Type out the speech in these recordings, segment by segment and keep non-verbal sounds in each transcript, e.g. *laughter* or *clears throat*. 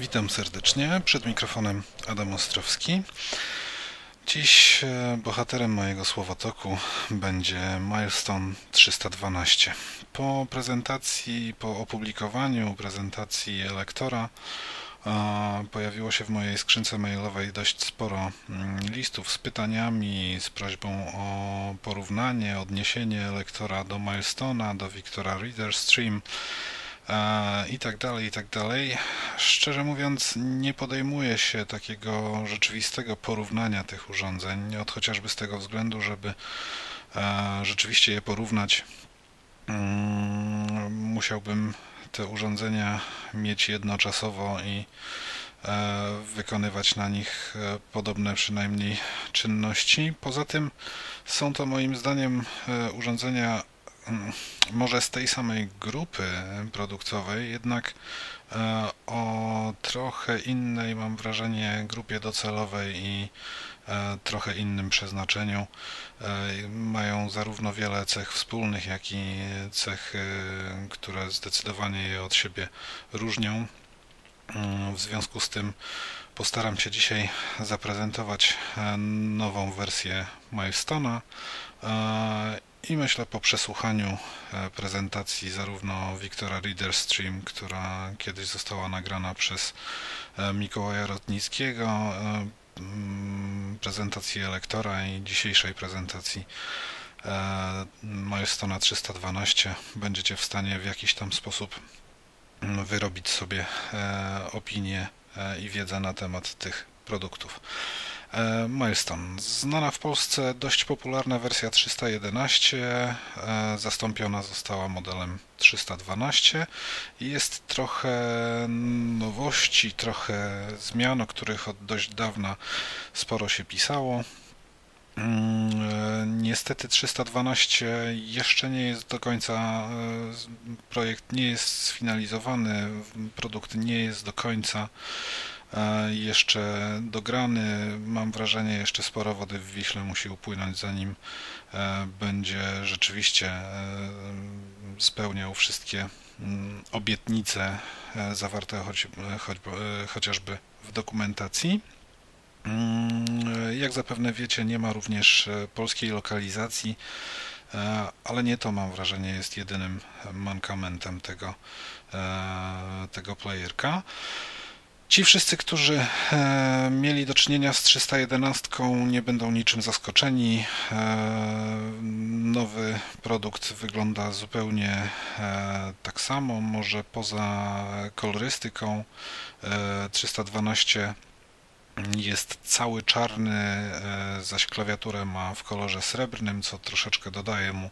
Witam serdecznie, przed mikrofonem Adam Ostrowski. Dziś e, bohaterem mojego słowotoku będzie Milestone 312. Po prezentacji, po opublikowaniu prezentacji elektora pojawiło się w mojej skrzynce mailowej dość sporo mm, listów z pytaniami, z prośbą o porównanie, odniesienie elektora do Milestona, do Victora Reader Stream i tak dalej, i tak dalej. Szczerze mówiąc, nie podejmuję się takiego rzeczywistego porównania tych urządzeń, od chociażby z tego względu, żeby rzeczywiście je porównać. Mm, musiałbym te urządzenia mieć jednoczasowo i e, wykonywać na nich e, podobne przynajmniej czynności. Poza tym są to moim zdaniem e, urządzenia może z tej samej grupy produktowej, jednak o trochę innej, mam wrażenie, grupie docelowej i E, trochę innym przeznaczeniu. E, mają zarówno wiele cech wspólnych, jak i cech, które zdecydowanie je od siebie różnią. Mm, w związku z tym postaram się dzisiaj zaprezentować e, nową wersję Milestone'a i myślę po przesłuchaniu prezentacji zarówno Wiktora Reader Stream, która kiedyś została nagrana przez Mikołaja Rotnickiego, Mm, prezentacji elektora i dzisiejszej prezentacji e, Milestone 312 będziecie w stanie w jakiś tam sposób mm, wyrobić sobie e, opinię e, i wiedzę na temat tych produktów. E, Milestone. Znana w Polsce dość popularna wersja 311 e, zastąpiona została modelem 312 i jest trochę nowości, trochę zmian, o których od dość dawna sporo się pisało. Mm, e, niestety 312 jeszcze nie jest do końca, projekt nie jest sfinalizowany, produkt nie jest do końca jeszcze dograny. Mam wrażenie, jeszcze sporo wody w Wiśle musi upłynąć, zanim e, będzie rzeczywiście e, spełniał wszystkie mm, obietnice e, zawarte choć, choć, chociażby w dokumentacji. Mm, jak zapewne wiecie, nie ma również polskiej lokalizacji, ale nie to mam wrażenie jest jedynym mankamentem tego, tego playerka. Ci wszyscy, którzy e, mieli do czynienia z 311 nie będą niczym zaskoczeni. E, nowy produkt wygląda zupełnie e, tak samo, może poza kolorystyką 312 jest cały czarny, e, zaś klawiaturę ma w kolorze srebrnym, co troszeczkę dodaje mu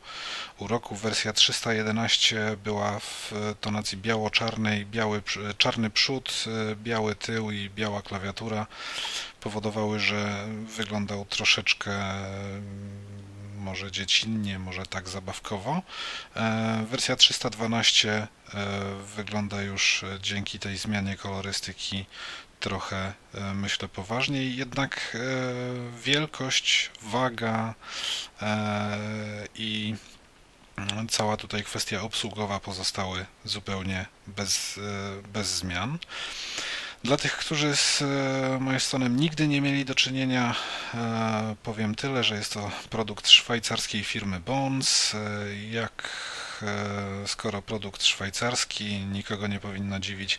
uroku. Wersja 311 była w tonacji biało-czarnej, biały, czarny przód, e, biały tył i biała klawiatura powodowały, że wyglądał troszeczkę mm, może dziecinnie, może tak zabawkowo. E, wersja 312 wygląda już dzięki tej zmianie kolorystyki trochę, e, myślę, poważniej, jednak e, wielkość, waga e, i cała tutaj kwestia obsługowa pozostały zupełnie bez, bez zmian. Dla tych, którzy z Milestone'em nigdy nie mieli do czynienia, powiem tyle, że jest to produkt szwajcarskiej firmy Bones. Jak E, skoro produkt szwajcarski, nikogo nie powinno dziwić,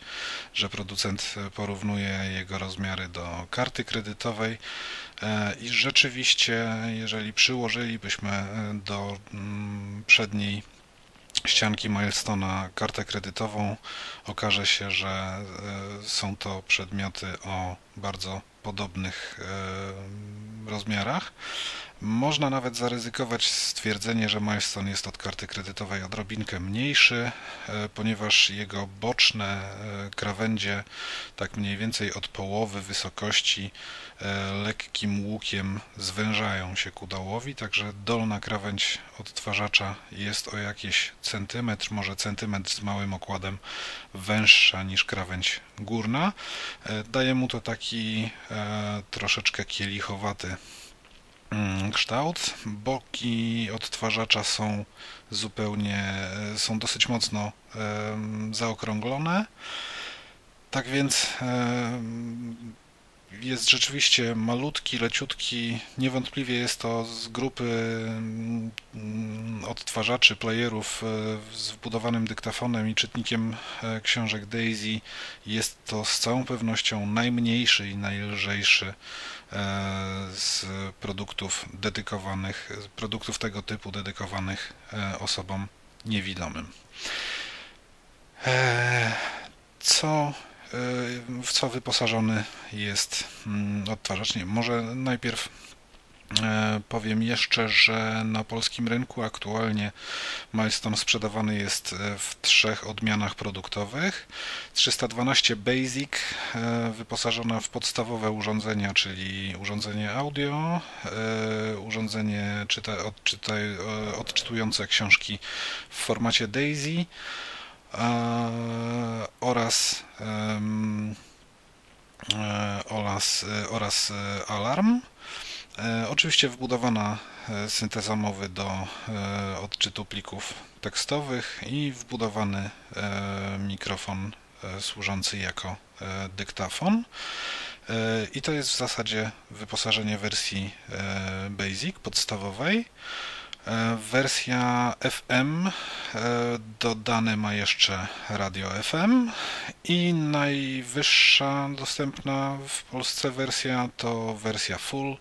że producent porównuje jego rozmiary do karty kredytowej e, i rzeczywiście, jeżeli przyłożylibyśmy do mm, przedniej ścianki Milestona kartę kredytową, okaże się, że e, są to przedmioty o bardzo podobnych rozmiarach. Można nawet zaryzykować stwierdzenie, że Milestone jest od karty kredytowej odrobinkę mniejszy, e, ponieważ jego boczne e, krawędzie, tak mniej więcej od połowy wysokości, e, lekkim łukiem zwężają się ku dołowi, także dolna krawędź odtwarzacza jest o jakieś centymetr, może centymetr z małym okładem węższa niż krawędź górna. Daje mu to taki troszeczkę kielichowaty kształt. Boki odtwarzacza są zupełnie, są dosyć mocno zaokrąglone. Tak więc jest rzeczywiście malutki, leciutki. Niewątpliwie jest to z grupy mm, odtwarzaczy, playerów e, z wbudowanym dyktafonem i czytnikiem e, książek Daisy. Jest to z całą pewnością najmniejszy i najlżejszy e, z produktów dedykowanych, produktów tego typu dedykowanych osobom niewidomym. Co w co wyposażony jest mm, odtwarzacz. Nie, może najpierw e, Powiem jeszcze, że na polskim rynku aktualnie Milestone sprzedawany jest e, w trzech odmianach produktowych. 312 Basic e, wyposażona w podstawowe urządzenia, czyli urządzenie audio, urządzenie czyta, odczyta, odczytujące książki w formacie DAISY oraz e, oraz, e, oraz e, alarm. Oczywiście wbudowana synteza mowy do odczytu plików tekstowych i wbudowany mikrofon służący jako dyktafon. I to jest w zasadzie wyposażenie wersji Basic podstawowej. E, wersja FM e, dodane ma jeszcze radio FM i najwyższa dostępna w Polsce wersja to wersja full,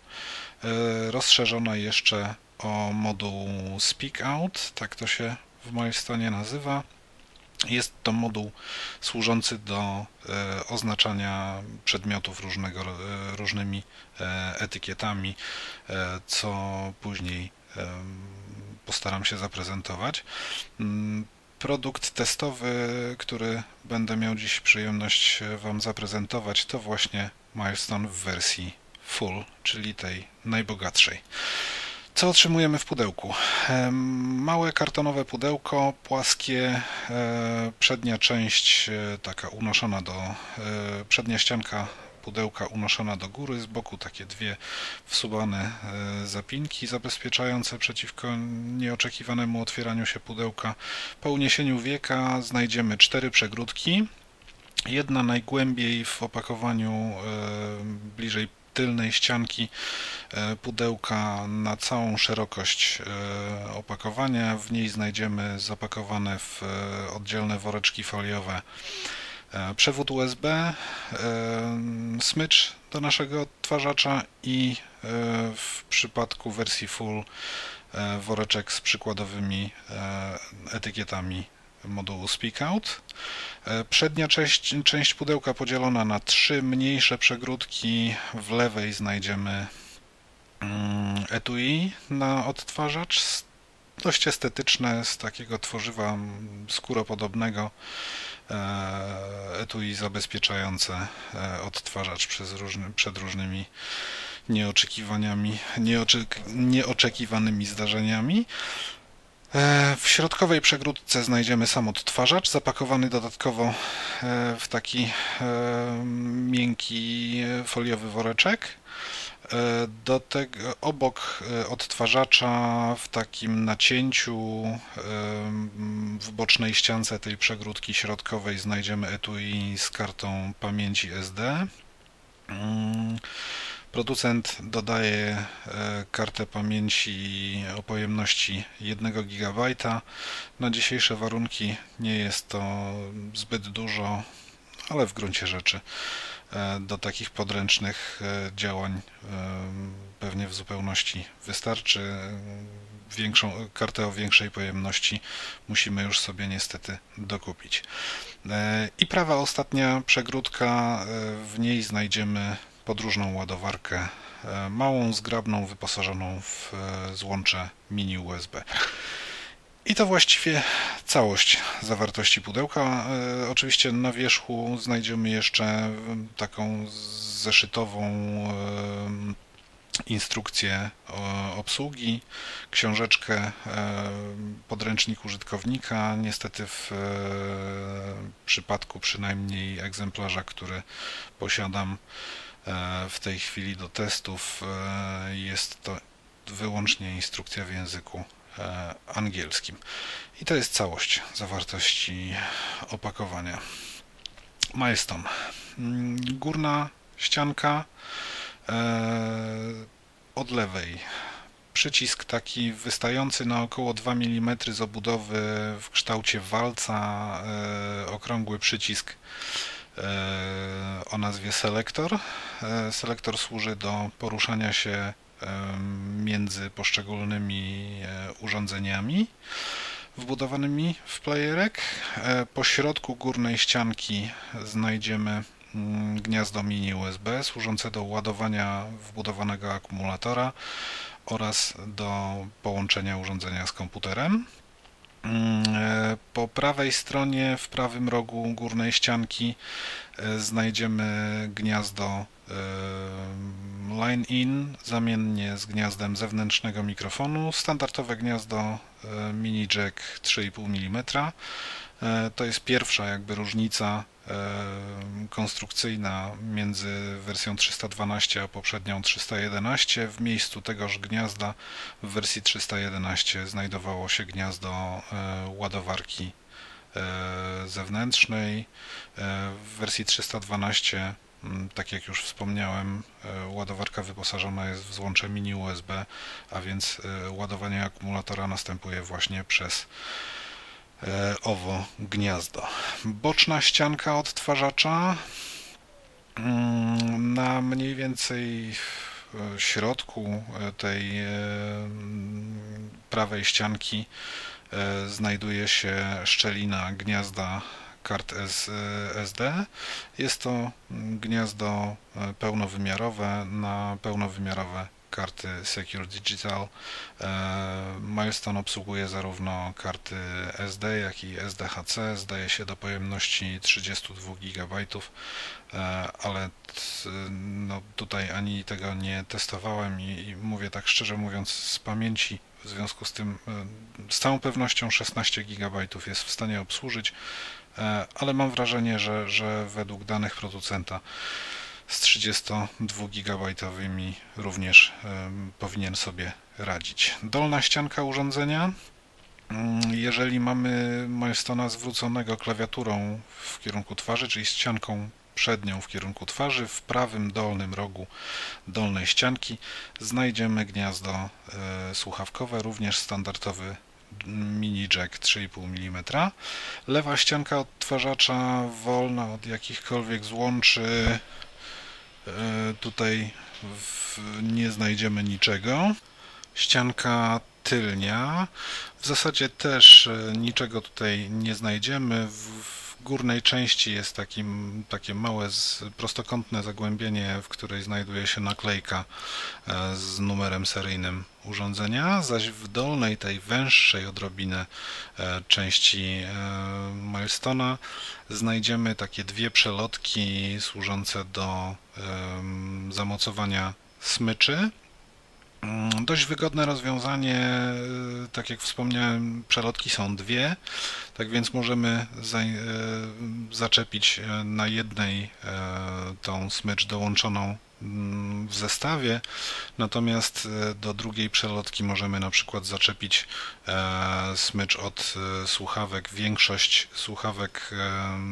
e, rozszerzona jeszcze o moduł Speak Out, tak to się w mojej stanie nazywa. Jest to moduł służący do oznaczania przedmiotów różnego, różnymi etykietami, co później postaram się zaprezentować. Mm, produkt testowy, który będę miał dziś przyjemność Wam zaprezentować, to właśnie Milestone w wersji full, czyli tej najbogatszej. Co otrzymujemy w pudełku? Małe kartonowe pudełko, płaskie, e, przednia część e, taka unoszona do, e, przednia ścianka pudełka unoszona do góry, z boku takie dwie wsuwane zapinki zabezpieczające przeciwko nieoczekiwanemu otwieraniu się pudełka. Po uniesieniu wieka znajdziemy cztery przegródki. Jedna najgłębiej w opakowaniu bliżej tylnej ścianki e, pudełka na całą szerokość opakowania. W niej znajdziemy zapakowane w oddzielne woreczki foliowe E, przewód USB, e, smycz do naszego odtwarzacza i e, w przypadku wersji full woreczek z przykładowymi etykietami modułu Speak Out. Przednia część, część pudełka podzielona na trzy mniejsze przegródki. W lewej znajdziemy mm, etui na odtwarzacz, dość estetyczne, z takiego tworzywa skóropodobnego. E, etui zabezpieczające e, odtwarzacz przez różny, przed różnymi nieoczekiwaniami, nieoczek, nieoczekiwanymi zdarzeniami. E, w środkowej przegródce znajdziemy sam odtwarzacz, zapakowany dodatkowo w taki miękki foliowy woreczek. E, do tego, obok e, odtwarzacza w takim nacięciu e, w bocznej ściance tej przegródki środkowej znajdziemy etui z kartą pamięci SD. Producent dodaje kartę pamięci o pojemności 1 GB. Na dzisiejsze warunki nie jest to zbyt dużo, ale w gruncie rzeczy E, do takich podręcznych e, działań e, pewnie w zupełności wystarczy. Większą kartę o większej pojemności musimy już sobie niestety dokupić. I prawa ostatnia przegródka, w niej znajdziemy podróżną ładowarkę, małą, zgrabną, wyposażoną w złącze mini USB. I to właściwie całość zawartości pudełka. E, oczywiście na wierzchu znajdziemy jeszcze taką zeszytową e, instrukcję obsługi, książeczkę, e, podręcznik użytkownika. Niestety w przypadku przynajmniej egzemplarza, który posiadam w tej chwili do testów, jest to wyłącznie instrukcja w języku E, angielskim. I to jest całość zawartości opakowania. Milestone. Mm, górna ścianka od lewej. Przycisk taki wystający na około 2 mm z obudowy w kształcie walca, okrągły przycisk o nazwie selektor. Selektor służy do poruszania się między poszczególnymi e, urządzeniami wbudowanymi w playerek. E, po środku górnej ścianki znajdziemy mm, gniazdo mini USB służące do ładowania wbudowanego akumulatora oraz do połączenia urządzenia z komputerem. Mm, e, po prawej stronie, w prawym rogu górnej ścianki znajdziemy gniazdo line-in zamiennie z gniazdem zewnętrznego mikrofonu, standardowe gniazdo e, mini jack 3,5 mm. E, to jest pierwsza jakby różnica e, konstrukcyjna między wersją 312 a poprzednią 311. W miejscu tegoż gniazda w wersji 311 znajdowało się gniazdo ładowarki zewnętrznej. W wersji 312 Mm, tak jak już wspomniałem, e, ładowarka wyposażona jest w złącze mini USB, a więc e, ładowanie akumulatora następuje właśnie przez e, owo gniazdo. Boczna ścianka odtwarzacza mm, na mniej więcej środku tej prawej ścianki znajduje się szczelina gniazda kart SD. Jest to gniazdo e, pełnowymiarowe na pełnowymiarowe karty Secure Digital. E, Milestone obsługuje zarówno karty SD, jak i SDHC. Zdaje się do pojemności 32 GB, e, ale no, tutaj ani tego nie testowałem i, i mówię tak szczerze mówiąc z pamięci w związku z tym z całą pewnością 16 GB jest w stanie obsłużyć. E, ale mam wrażenie, że, że według danych producenta z 32 GB również powinien sobie radzić. Dolna ścianka urządzenia. Mm, jeżeli mamy Milestona zwróconego klawiaturą w kierunku twarzy, czyli ścianką przednią w kierunku twarzy, w prawym dolnym rogu dolnej ścianki znajdziemy gniazdo e, słuchawkowe, również standardowy mini jack 3,5 mm. Lewa ścianka odtwarzacza wolna od jakichkolwiek złączy. E, tutaj nie znajdziemy niczego. Ścianka tylnia. W zasadzie też e, niczego tutaj nie znajdziemy. W górnej części jest takim, takie małe prostokątne zagłębienie, w której znajduje się naklejka e, z numerem seryjnym urządzenia, zaś w dolnej, tej węższej odrobinę e, części e, Milestona znajdziemy takie dwie przelotki służące do zamocowania smyczy dość wygodne rozwiązanie, y, tak jak wspomniałem, przelotki są dwie, tak więc możemy y, zaczepić y, na jednej tą smycz dołączoną mm, w zestawie, natomiast do drugiej przelotki możemy na przykład zaczepić smycz od słuchawek. Większość słuchawek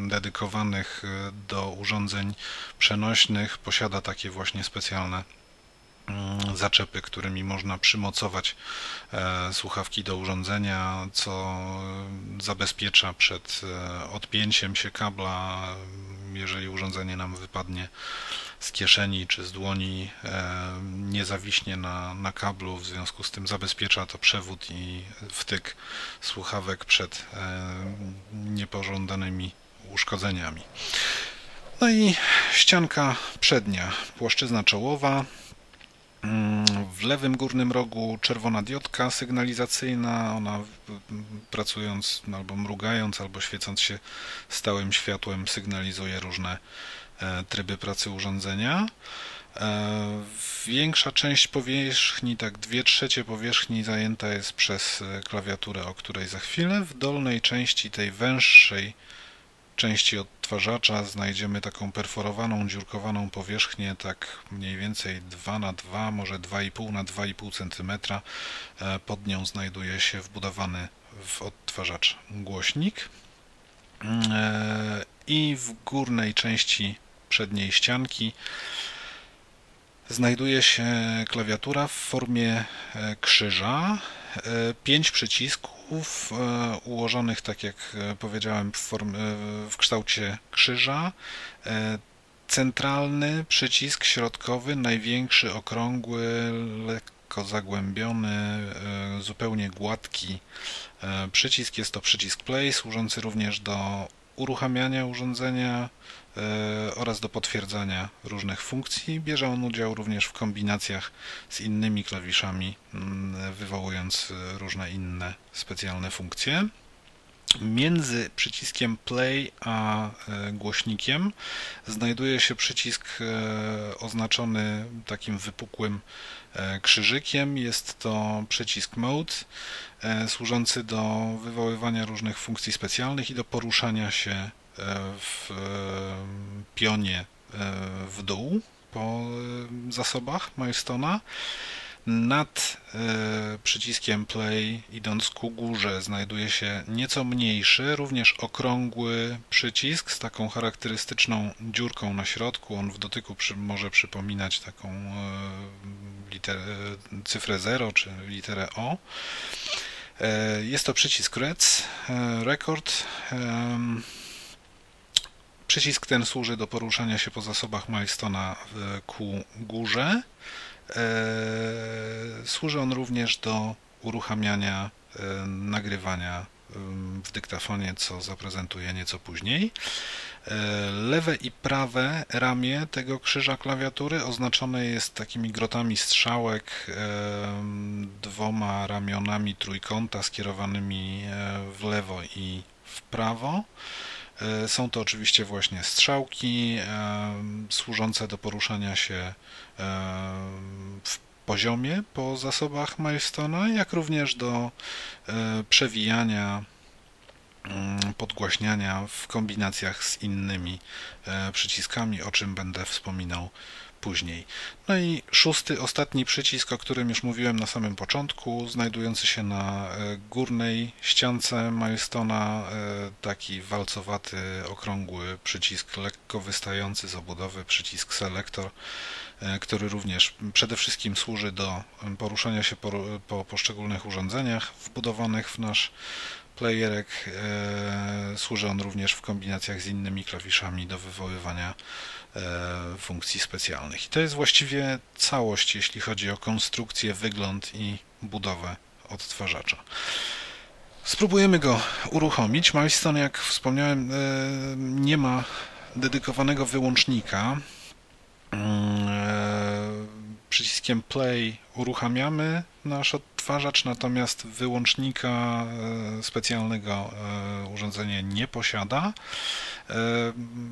dedykowanych do urządzeń przenośnych posiada takie właśnie specjalne Mm, zaczepy, którymi można przymocować e, słuchawki do urządzenia, co zabezpiecza przed e, odpięciem się kabla, jeżeli urządzenie nam wypadnie z kieszeni czy z dłoni, e, nie zawiśnie na, na kablu, w związku z tym zabezpiecza to przewód i wtyk słuchawek przed niepożądanymi uszkodzeniami. No i ścianka przednia, płaszczyzna czołowa, w lewym górnym rogu czerwona diodka sygnalizacyjna, ona pracując albo mrugając, albo świecąc się stałym światłem sygnalizuje różne e, tryby pracy urządzenia. E, większa część powierzchni, tak dwie trzecie powierzchni zajęta jest przez e, klawiaturę, o której za chwilę. W dolnej części tej węższej części odtwarzacza znajdziemy taką perforowaną, dziurkowaną powierzchnię, tak mniej więcej 2 na 2, może 2,5 na 2,5 cm. E, pod nią znajduje się wbudowany w odtwarzacz głośnik. i w górnej części przedniej ścianki znajduje się klawiatura w formie krzyża. Pięć przycisków ułożonych, tak jak powiedziałem, w, form, w kształcie krzyża centralny przycisk środkowy, największy, okrągły, lekko zagłębiony, e, zupełnie gładki e, przycisk. Jest to przycisk play, służący również do uruchamiania urządzenia e, oraz do potwierdzania różnych funkcji. Bierze on udział również w kombinacjach z innymi klawiszami, mm, wywołując różne inne specjalne funkcje. Między przyciskiem play a e, głośnikiem znajduje się przycisk e, oznaczony takim wypukłym e, krzyżykiem. Jest to przycisk mode służący do wywoływania różnych funkcji specjalnych i do poruszania się w pionie w dół po zasobach Milestone'a. Nad e, przyciskiem play, idąc ku górze, znajduje się nieco mniejszy, również okrągły przycisk z taką charakterystyczną dziurką na środku. On w dotyku przy, może przypominać taką e, literę, cyfrę 0 czy literę O. E, jest to przycisk REC, Record. Przycisk ten służy do poruszania się po zasobach Milestone'a ku górze. E, służy on również do uruchamiania e, nagrywania w dyktafonie, co zaprezentuję nieco później. E, lewe i prawe ramię tego krzyża klawiatury oznaczone jest takimi grotami strzałek, dwoma ramionami trójkąta skierowanymi w lewo i w prawo. E, są to oczywiście właśnie strzałki e, służące do poruszania się e, w poziomie po zasobach Milestone'a, jak również do przewijania mm, podgłaśniania w kombinacjach z innymi przyciskami, o czym będę wspominał później. No i szósty, ostatni przycisk, o którym już mówiłem na samym początku, znajdujący się na e, górnej ściance Milestone'a, e, taki walcowaty, okrągły przycisk, lekko wystający z obudowy, przycisk Selector, e, który również przede wszystkim służy do poruszania się po, po poszczególnych urządzeniach wbudowanych w nasz playerek. Służy on również w kombinacjach z innymi klawiszami do wywoływania funkcji specjalnych. I to jest właściwie całość, jeśli chodzi o konstrukcję, wygląd i budowę odtwarzacza. Spróbujemy go uruchomić. Milestone, jak wspomniałem, e, nie ma dedykowanego wyłącznika. E, przyciskiem play uruchamiamy nasz odtwarzacz, natomiast wyłącznika specjalnego urządzenie nie posiada.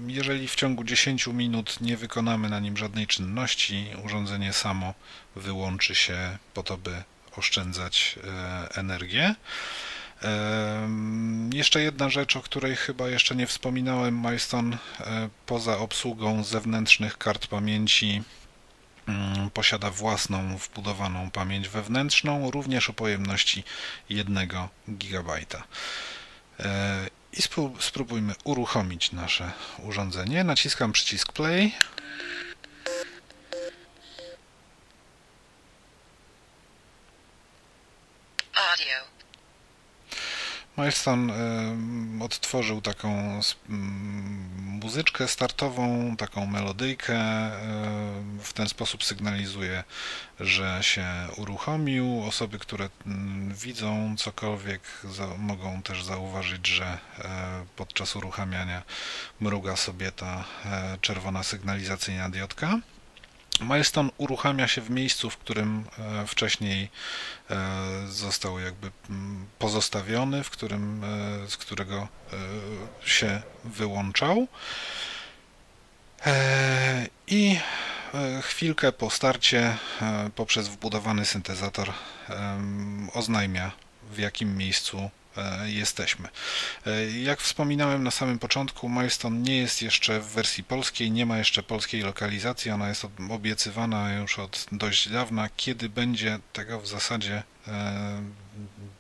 Jeżeli w ciągu 10 minut nie wykonamy na nim żadnej czynności, urządzenie samo wyłączy się po to, by oszczędzać e, energię. Jeszcze jedna rzecz, o której chyba jeszcze nie wspominałem, Milestone e, poza obsługą zewnętrznych kart pamięci posiada własną wbudowaną pamięć wewnętrzną, również o pojemności 1 GB. I spróbujmy uruchomić nasze urządzenie. Naciskam przycisk play. Audio. Milestone odtworzył taką muzyczkę startową, taką melodyjkę. W ten sposób sygnalizuje, że się uruchomił. Osoby, które widzą cokolwiek, mogą też zauważyć, że e, podczas uruchamiania mruga sobie ta e, czerwona sygnalizacyjna diodka. Milestone uruchamia się w miejscu, w którym e, wcześniej e, został jakby pozostawiony, w którym, e, z którego się wyłączał. I chwilkę po starcie poprzez wbudowany syntezator oznajmia w jakim miejscu jesteśmy. E, jak wspominałem na samym początku, Milestone nie jest jeszcze w wersji polskiej, nie ma jeszcze polskiej lokalizacji, ona jest obiecywana już od dość dawna. Kiedy będzie tego w zasadzie e,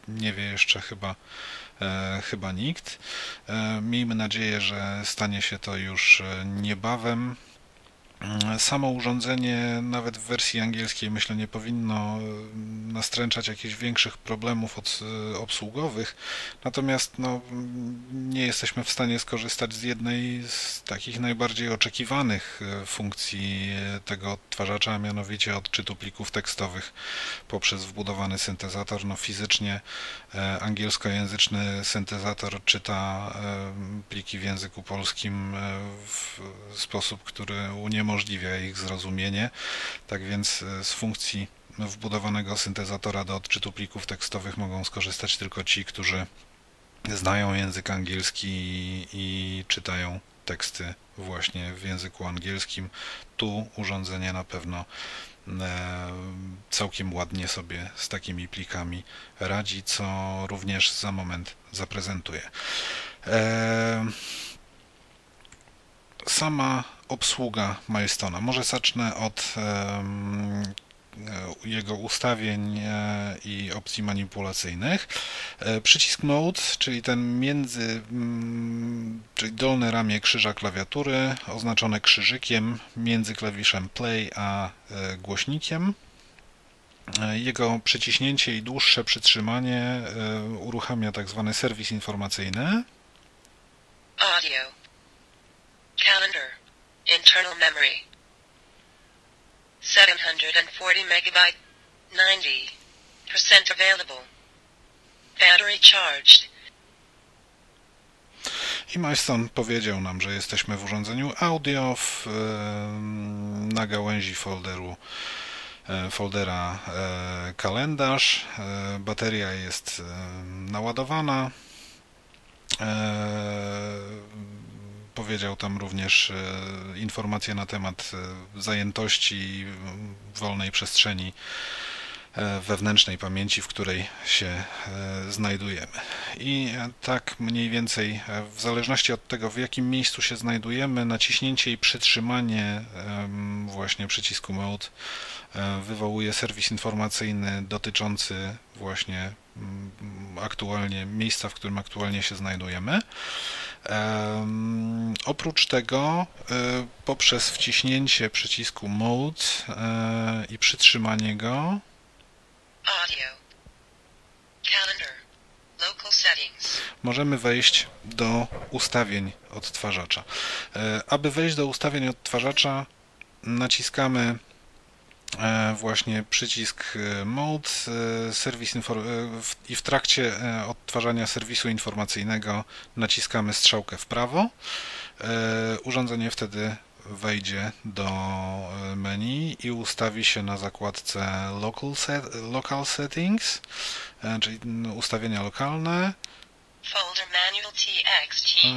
nie wie jeszcze chyba chyba nikt. Miejmy nadzieję, że stanie się to już niebawem. Samo urządzenie, nawet w wersji angielskiej, myślę, nie powinno nastręczać jakichś większych problemów od, obsługowych, natomiast no, nie jesteśmy w stanie skorzystać z jednej z takich najbardziej oczekiwanych e, funkcji tego odtwarzacza, a mianowicie odczytu plików tekstowych poprzez wbudowany syntezator. No, fizycznie angielskojęzyczny syntezator czyta pliki w języku polskim w sposób, który uniemożliwia uniemożliwia ich zrozumienie. Tak więc e, z funkcji wbudowanego syntezatora do odczytu plików tekstowych mogą skorzystać tylko ci, którzy znają język angielski i czytają teksty właśnie w języku angielskim. Tu urządzenie na pewno e, całkiem ładnie sobie z takimi plikami radzi, co również za moment zaprezentuję. E, sama obsługa Milestona. Może zacznę od jego ustawień e, i opcji manipulacyjnych. E, przycisk Mode, czyli ten między, mm, czyli dolne ramię krzyża klawiatury, oznaczone krzyżykiem między klawiszem Play a e, głośnikiem. Jego przyciśnięcie i dłuższe przytrzymanie uruchamia tak zwany serwis informacyjny. Audio. Calendar. Internal memory. 740 megabyte. 90% available. Battery charged. I Milestone powiedział nam, że jesteśmy w urządzeniu audio w, na gałęzi folderu e, foldera e, kalendarz. E, bateria jest naładowana. Powiedział tam również e, informacje na temat e, zajętości wolnej przestrzeni e, wewnętrznej pamięci, w której się znajdujemy. I tak mniej więcej, w zależności od tego, w jakim miejscu się znajdujemy, naciśnięcie i przytrzymanie właśnie przycisku Mode wywołuje serwis informacyjny dotyczący właśnie aktualnie miejsca, w którym aktualnie się znajdujemy. Oprócz tego e, poprzez wciśnięcie przycisku Mode e, i przytrzymanie go możemy wejść do ustawień odtwarzacza. E, aby wejść do ustawień odtwarzacza naciskamy właśnie przycisk e, Mode e, serwis i w trakcie odtwarzania serwisu informacyjnego naciskamy strzałkę w prawo. Urządzenie wtedy wejdzie do menu i ustawi się na zakładce Local, set, local Settings, czyli ustawienia lokalne.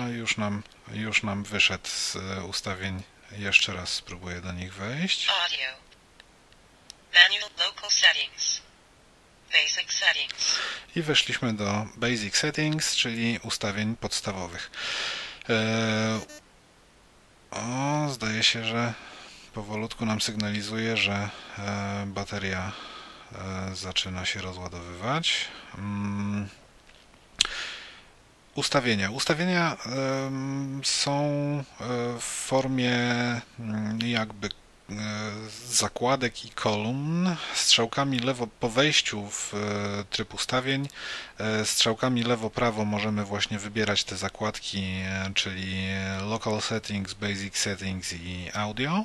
A już nam, już nam wyszedł z ustawień. Jeszcze raz spróbuję do nich wejść. Audio. Manual Local Settings. Basic Settings. I weszliśmy do Basic Settings, czyli ustawień podstawowych. E, o, zdaje się, że powolutku nam sygnalizuje, że e, bateria e, zaczyna się rozładowywać. Mm. Ustawienia. Ustawienia są w formie mm, jakby E, zakładek i kolumn, strzałkami lewo po wejściu w e, tryb ustawień, e, strzałkami lewo-prawo możemy właśnie wybierać te zakładki, czyli Local Settings, Basic Settings i Audio.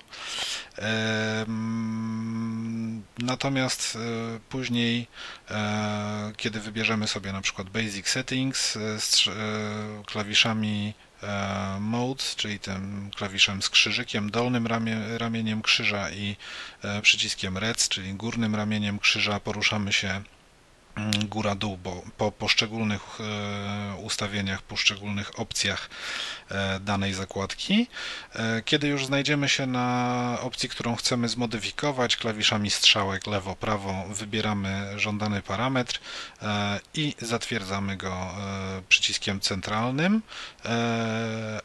Natomiast później, kiedy wybierzemy sobie na przykład Basic Settings, klawiszami E, mode, czyli tym klawiszem z krzyżykiem, dolnym ramie, ramieniem krzyża i e, przyciskiem rec, czyli górnym ramieniem krzyża poruszamy się góra-dół, bo po poszczególnych e, ustawieniach, poszczególnych opcjach e, danej zakładki. E, kiedy już znajdziemy się na opcji, którą chcemy zmodyfikować, klawiszami strzałek lewo-prawo wybieramy żądany parametr i zatwierdzamy go przyciskiem centralnym.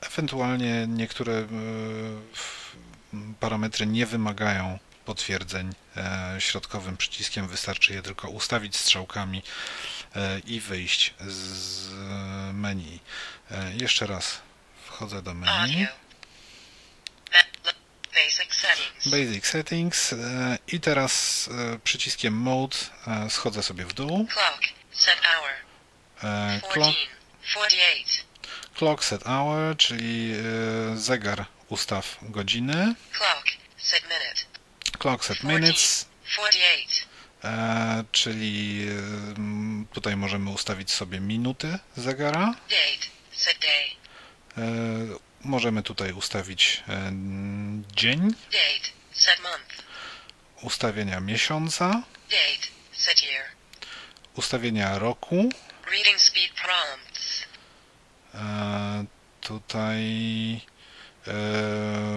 Ewentualnie niektóre parametry nie wymagają potwierdzeń środkowym przyciskiem, wystarczy je tylko ustawić strzałkami e, i wyjść z menu. E, Jeszcze raz wchodzę do menu. Basic settings. Basic Settings e, i teraz e, przyciskiem Mode e, schodzę sobie w dół. Clock. Set hour. E, 14. Clock, 48. clock Set Hour, czyli e, zegar ustaw godziny. Clock. Set minute. Clock Set 14. Minutes, 48. e, czyli e, tutaj możemy ustawić sobie minuty zegara. Date. Set day. E, Możemy tutaj ustawić e, dzień, Date. Set month. ustawienia miesiąca, Date. Set year. ustawienia roku. Reading speed prompts. E, Tutaj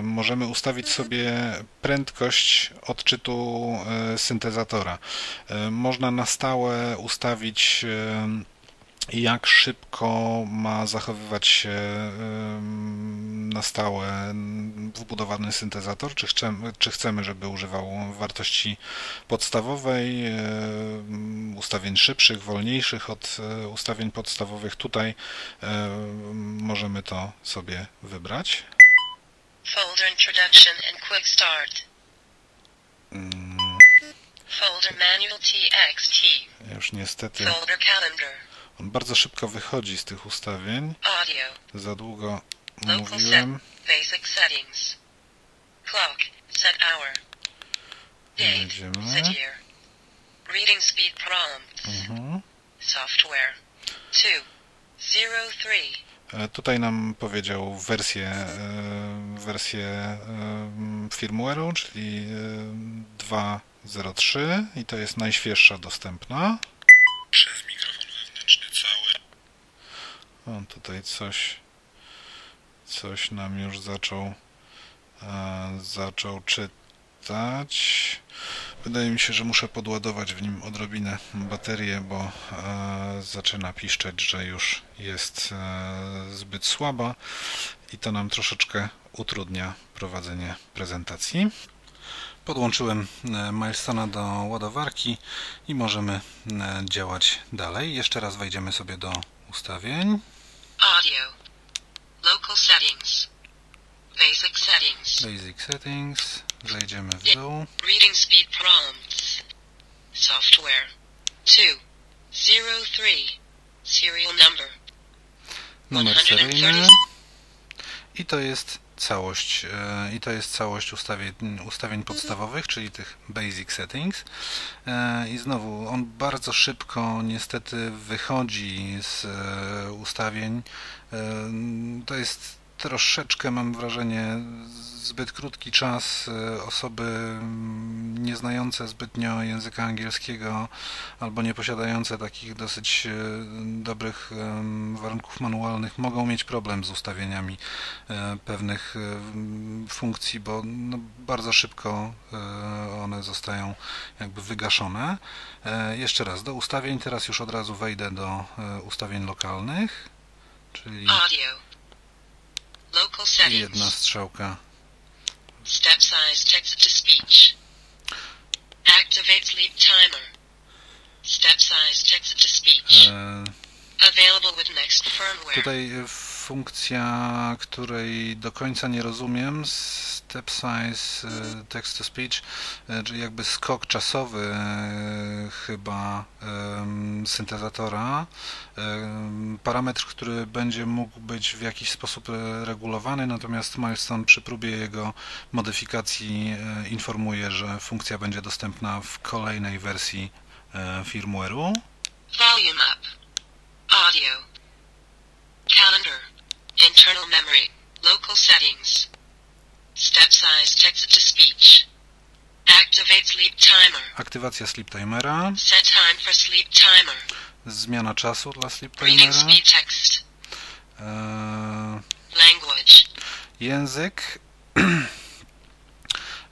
możemy ustawić sobie prędkość odczytu e, syntezatora. E, Można na stałe ustawić e, jak szybko ma zachowywać się na stałe wbudowany syntezator, czy chcemy, czy chcemy, żeby używał wartości podstawowej, ustawień szybszych, wolniejszych od e, ustawień podstawowych. Tutaj em, możemy to sobie wybrać. Folder introduction and quick start. Mm, Folder manual txt. Już niestety Folder calendar. on bardzo szybko wychodzi z tych ustawień. Audio. Za długo Local mówiłem. Basic settings. Clock. Set hour. Date. Będziemy. Set year. Reading speed prompts. Mhm. Software. 2. 0 3. E, Tutaj nam powiedział wersję, e, wersję firmware'u, czyli e, 2.03 i to jest najświeższa dostępna. Przez mikrofon wewnętrzny cały. O, tutaj coś, coś nam już zaczął, e, zaczął czytać. Wydaje mi się, że muszę podładować w nim odrobinę baterię, bo e, zaczyna piszczeć, że już jest e, zbyt słaba i to nam troszeczkę utrudnia prowadzenie prezentacji. Podłączyłem e, Milestone'a do ładowarki i możemy e, działać dalej. Jeszcze raz wejdziemy sobie do ustawień. Audio. Local settings. Basic settings. Basic Settings. Zejdziemy w dół. Reading speed prompts. Software. 2. 0 3. Serial number. numer 130. seryjny i to jest całość e, i to jest całość ustawień, ustawień podstawowych, czyli tych basic settings. E, i znowu on bardzo szybko niestety wychodzi z e, ustawień. To jest troszeczkę mam wrażenie zbyt krótki czas e, osoby mm, nieznające zbytnio języka angielskiego albo nie posiadające takich dosyć e, dobrych warunków manualnych mogą mieć problem z ustawieniami e, pewnych funkcji, bo no, bardzo szybko one zostają jakby wygaszone. E, Jeszcze raz, do ustawień teraz już od razu wejdę do ustawień lokalnych, czyli Audio. Local jedna strzałka Step size text to speech. Activate sleep timer. Step size text to speech. e, Available with next firmware. Tutaj e, funkcja, której do końca nie rozumiem, step size e, text to speech, e, czyli jakby skok czasowy e, chyba syntezatora, parametr, który będzie mógł być w jakiś sposób regulowany, natomiast Milestone przy próbie jego modyfikacji informuje, że funkcja będzie dostępna w kolejnej wersji firmware'u. Volume up. Audio. Calendar. Internal memory. Local settings. Step size text to speech. Activate sleep timer. Aktywacja sleep timera. Set time for sleep timer. Zmiana czasu dla sleep Reading timera. speed text. Eee, Language. język.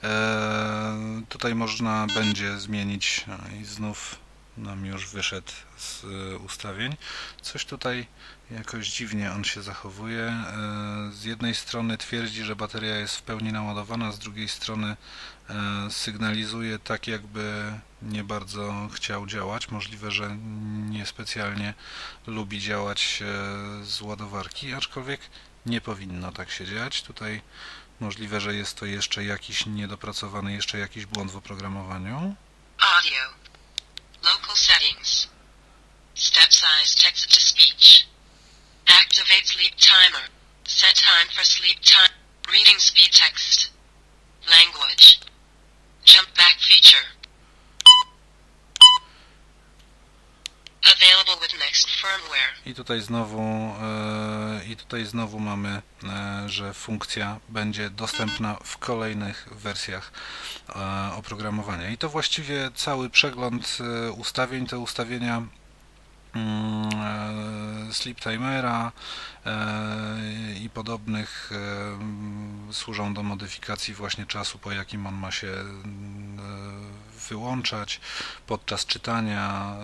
Eee, *clears throat* tutaj można będzie zmienić e, i znów nam już wyszedł z e, ustawień. Coś tutaj jakoś dziwnie on się zachowuje. E, z jednej strony twierdzi, że bateria jest w pełni naładowana, z drugiej strony e, sygnalizuje tak, jakby nie bardzo chciał działać. Możliwe, że niespecjalnie lubi działać z ładowarki, aczkolwiek nie powinno tak się dziać. Tutaj możliwe, że jest to jeszcze jakiś niedopracowany, jeszcze jakiś błąd w oprogramowaniu. Audio. Local settings. Step size text to speech. Activate sleep timer. Set time for sleep time. Reading speed text. Language. Jump back feature. Available with next firmware. I tutaj znowu e, i tutaj znowu mamy, e, że funkcja będzie dostępna w kolejnych wersjach e, oprogramowania. I to właściwie cały przegląd e, ustawień. Te ustawienia sleep timera e, i podobnych e, służą do modyfikacji właśnie czasu, po jakim on ma się e, wyłączać podczas czytania,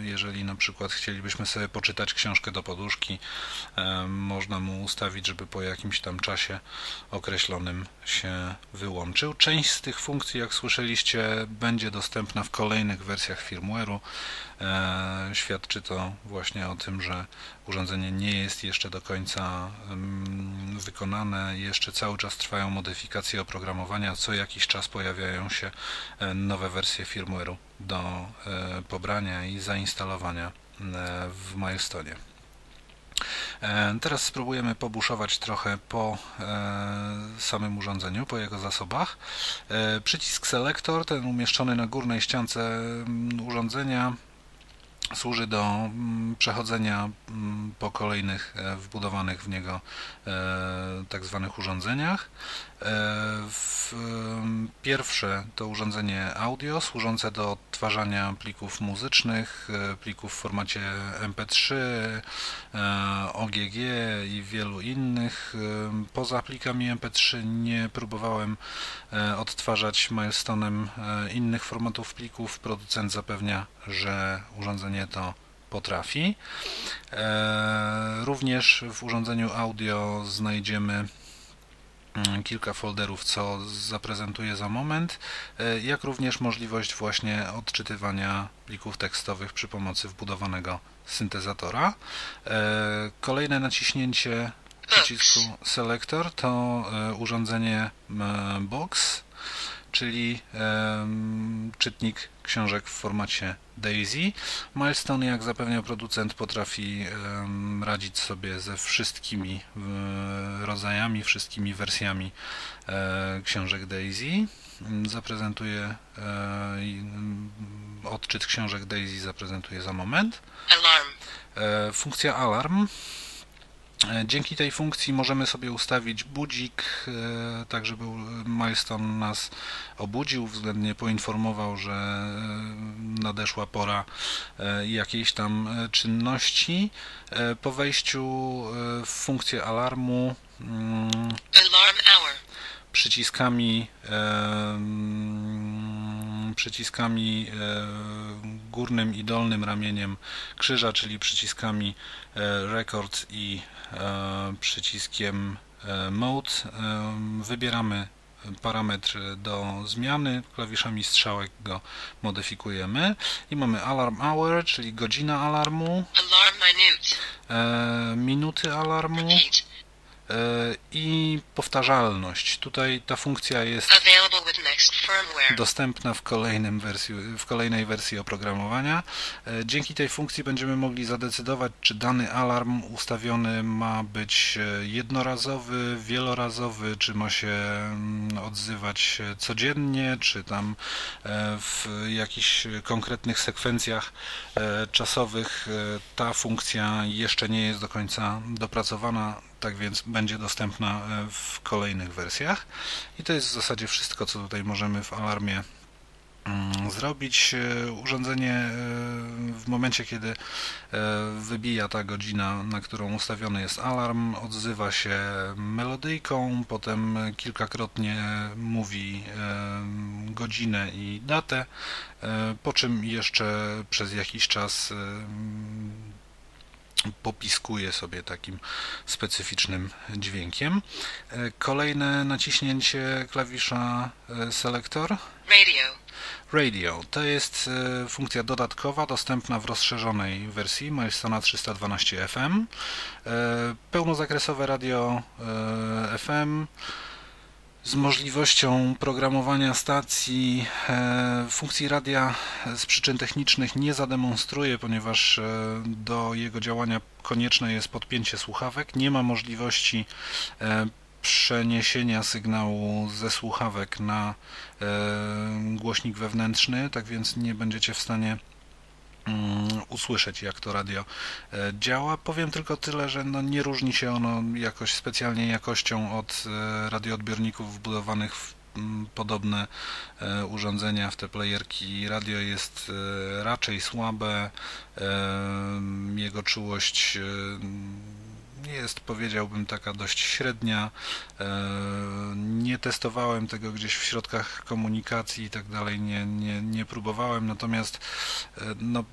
e, jeżeli na przykład chcielibyśmy sobie poczytać książkę do poduszki, e, można mu ustawić, żeby po jakimś tam czasie określonym się wyłączył. Część z tych funkcji, jak słyszeliście, będzie dostępna w kolejnych wersjach firmware'u. E, świadczy to właśnie o tym, że urządzenie nie jest jeszcze do końca mm, wykonane, jeszcze cały czas trwają modyfikacje oprogramowania, co jakiś czas pojawiają się e, nowe wersje firmware'u do e, pobrania i zainstalowania w Milestone. Teraz spróbujemy pobuszować trochę po samym urządzeniu, po jego zasobach. Przycisk Selector, ten umieszczony na górnej ściance mm, urządzenia, służy do mm, przechodzenia mm, po kolejnych e, wbudowanych w niego e, tak zwanych urządzeniach. E, pierwsze to urządzenie audio służące do odtwarzania plików muzycznych, plików w formacie MP3, OGG i wielu innych. Poza plikami MP3 nie próbowałem odtwarzać milestone'em innych formatów plików. Producent zapewnia, że urządzenie to potrafi. E, również w urządzeniu audio znajdziemy kilka folderów, co zaprezentuję za moment, e, jak również możliwość właśnie odczytywania plików tekstowych przy pomocy wbudowanego syntezatora. E, kolejne naciśnięcie przycisku Selector to urządzenie Box, czyli czytnik książek w formacie Daisy. Milestone, jak zapewnia producent, potrafi radzić sobie ze wszystkimi rodzajami, wszystkimi wersjami e, książek Daisy. Zaprezentuję e, odczyt książek Daisy zaprezentuję za moment. Alarm. E, funkcja alarm dzięki tej funkcji możemy sobie ustawić budzik, e, tak żeby Milestone nas obudził, względnie poinformował, że e, nadeszła pora jakiejś tam czynności. Po wejściu w funkcję alarmu mm, Alarm przyciskami przyciskami górnym i dolnym ramieniem krzyża, czyli przyciskami record i E, przyciskiem e, Mode. E, wybieramy parametr do zmiany, klawiszami strzałek go modyfikujemy. I mamy alarm hour, czyli godzina alarmu, alarm minute. minuty alarmu, E, i powtarzalność. Tutaj ta funkcja jest dostępna w, kolejnym wersji, w kolejnej wersji oprogramowania. E, dzięki tej funkcji będziemy mogli zadecydować, czy dany alarm ustawiony ma być e, jednorazowy, wielorazowy, czy ma się mm, odzywać codziennie, czy tam w jakichś konkretnych sekwencjach czasowych. Ta funkcja jeszcze nie jest do końca dopracowana tak więc będzie dostępna e, w kolejnych wersjach. I to jest w zasadzie wszystko, co tutaj możemy w alarmie mm, zrobić. E, urządzenie e, w momencie, kiedy wybija ta godzina, na którą ustawiony jest alarm, odzywa się melodyjką, potem kilkakrotnie mówi godzinę i datę, po czym jeszcze przez jakiś czas popiskuje sobie takim specyficznym dźwiękiem. Kolejne naciśnięcie klawisza selektor. Radio. Radio to jest e, funkcja dodatkowa, dostępna w rozszerzonej wersji Milestone 312 FM. Pełnozakresowe radio e, FM z możliwością programowania stacji. E, funkcji radia z przyczyn technicznych nie zademonstruję, ponieważ do jego działania konieczne jest podpięcie słuchawek. Nie ma możliwości przeniesienia sygnału ze słuchawek na e, głośnik wewnętrzny, tak więc nie będziecie w stanie usłyszeć jak to radio e, działa. Powiem tylko tyle, że no nie różni się ono jakoś specjalnie jakością od e, radioodbiorników wbudowanych w mm, podobne urządzenia w te playerki. Radio jest raczej słabe, jego czułość jest, powiedziałbym, taka dość średnia. E, nie testowałem tego gdzieś w środkach komunikacji i tak dalej, nie, nie, nie próbowałem, natomiast e, no,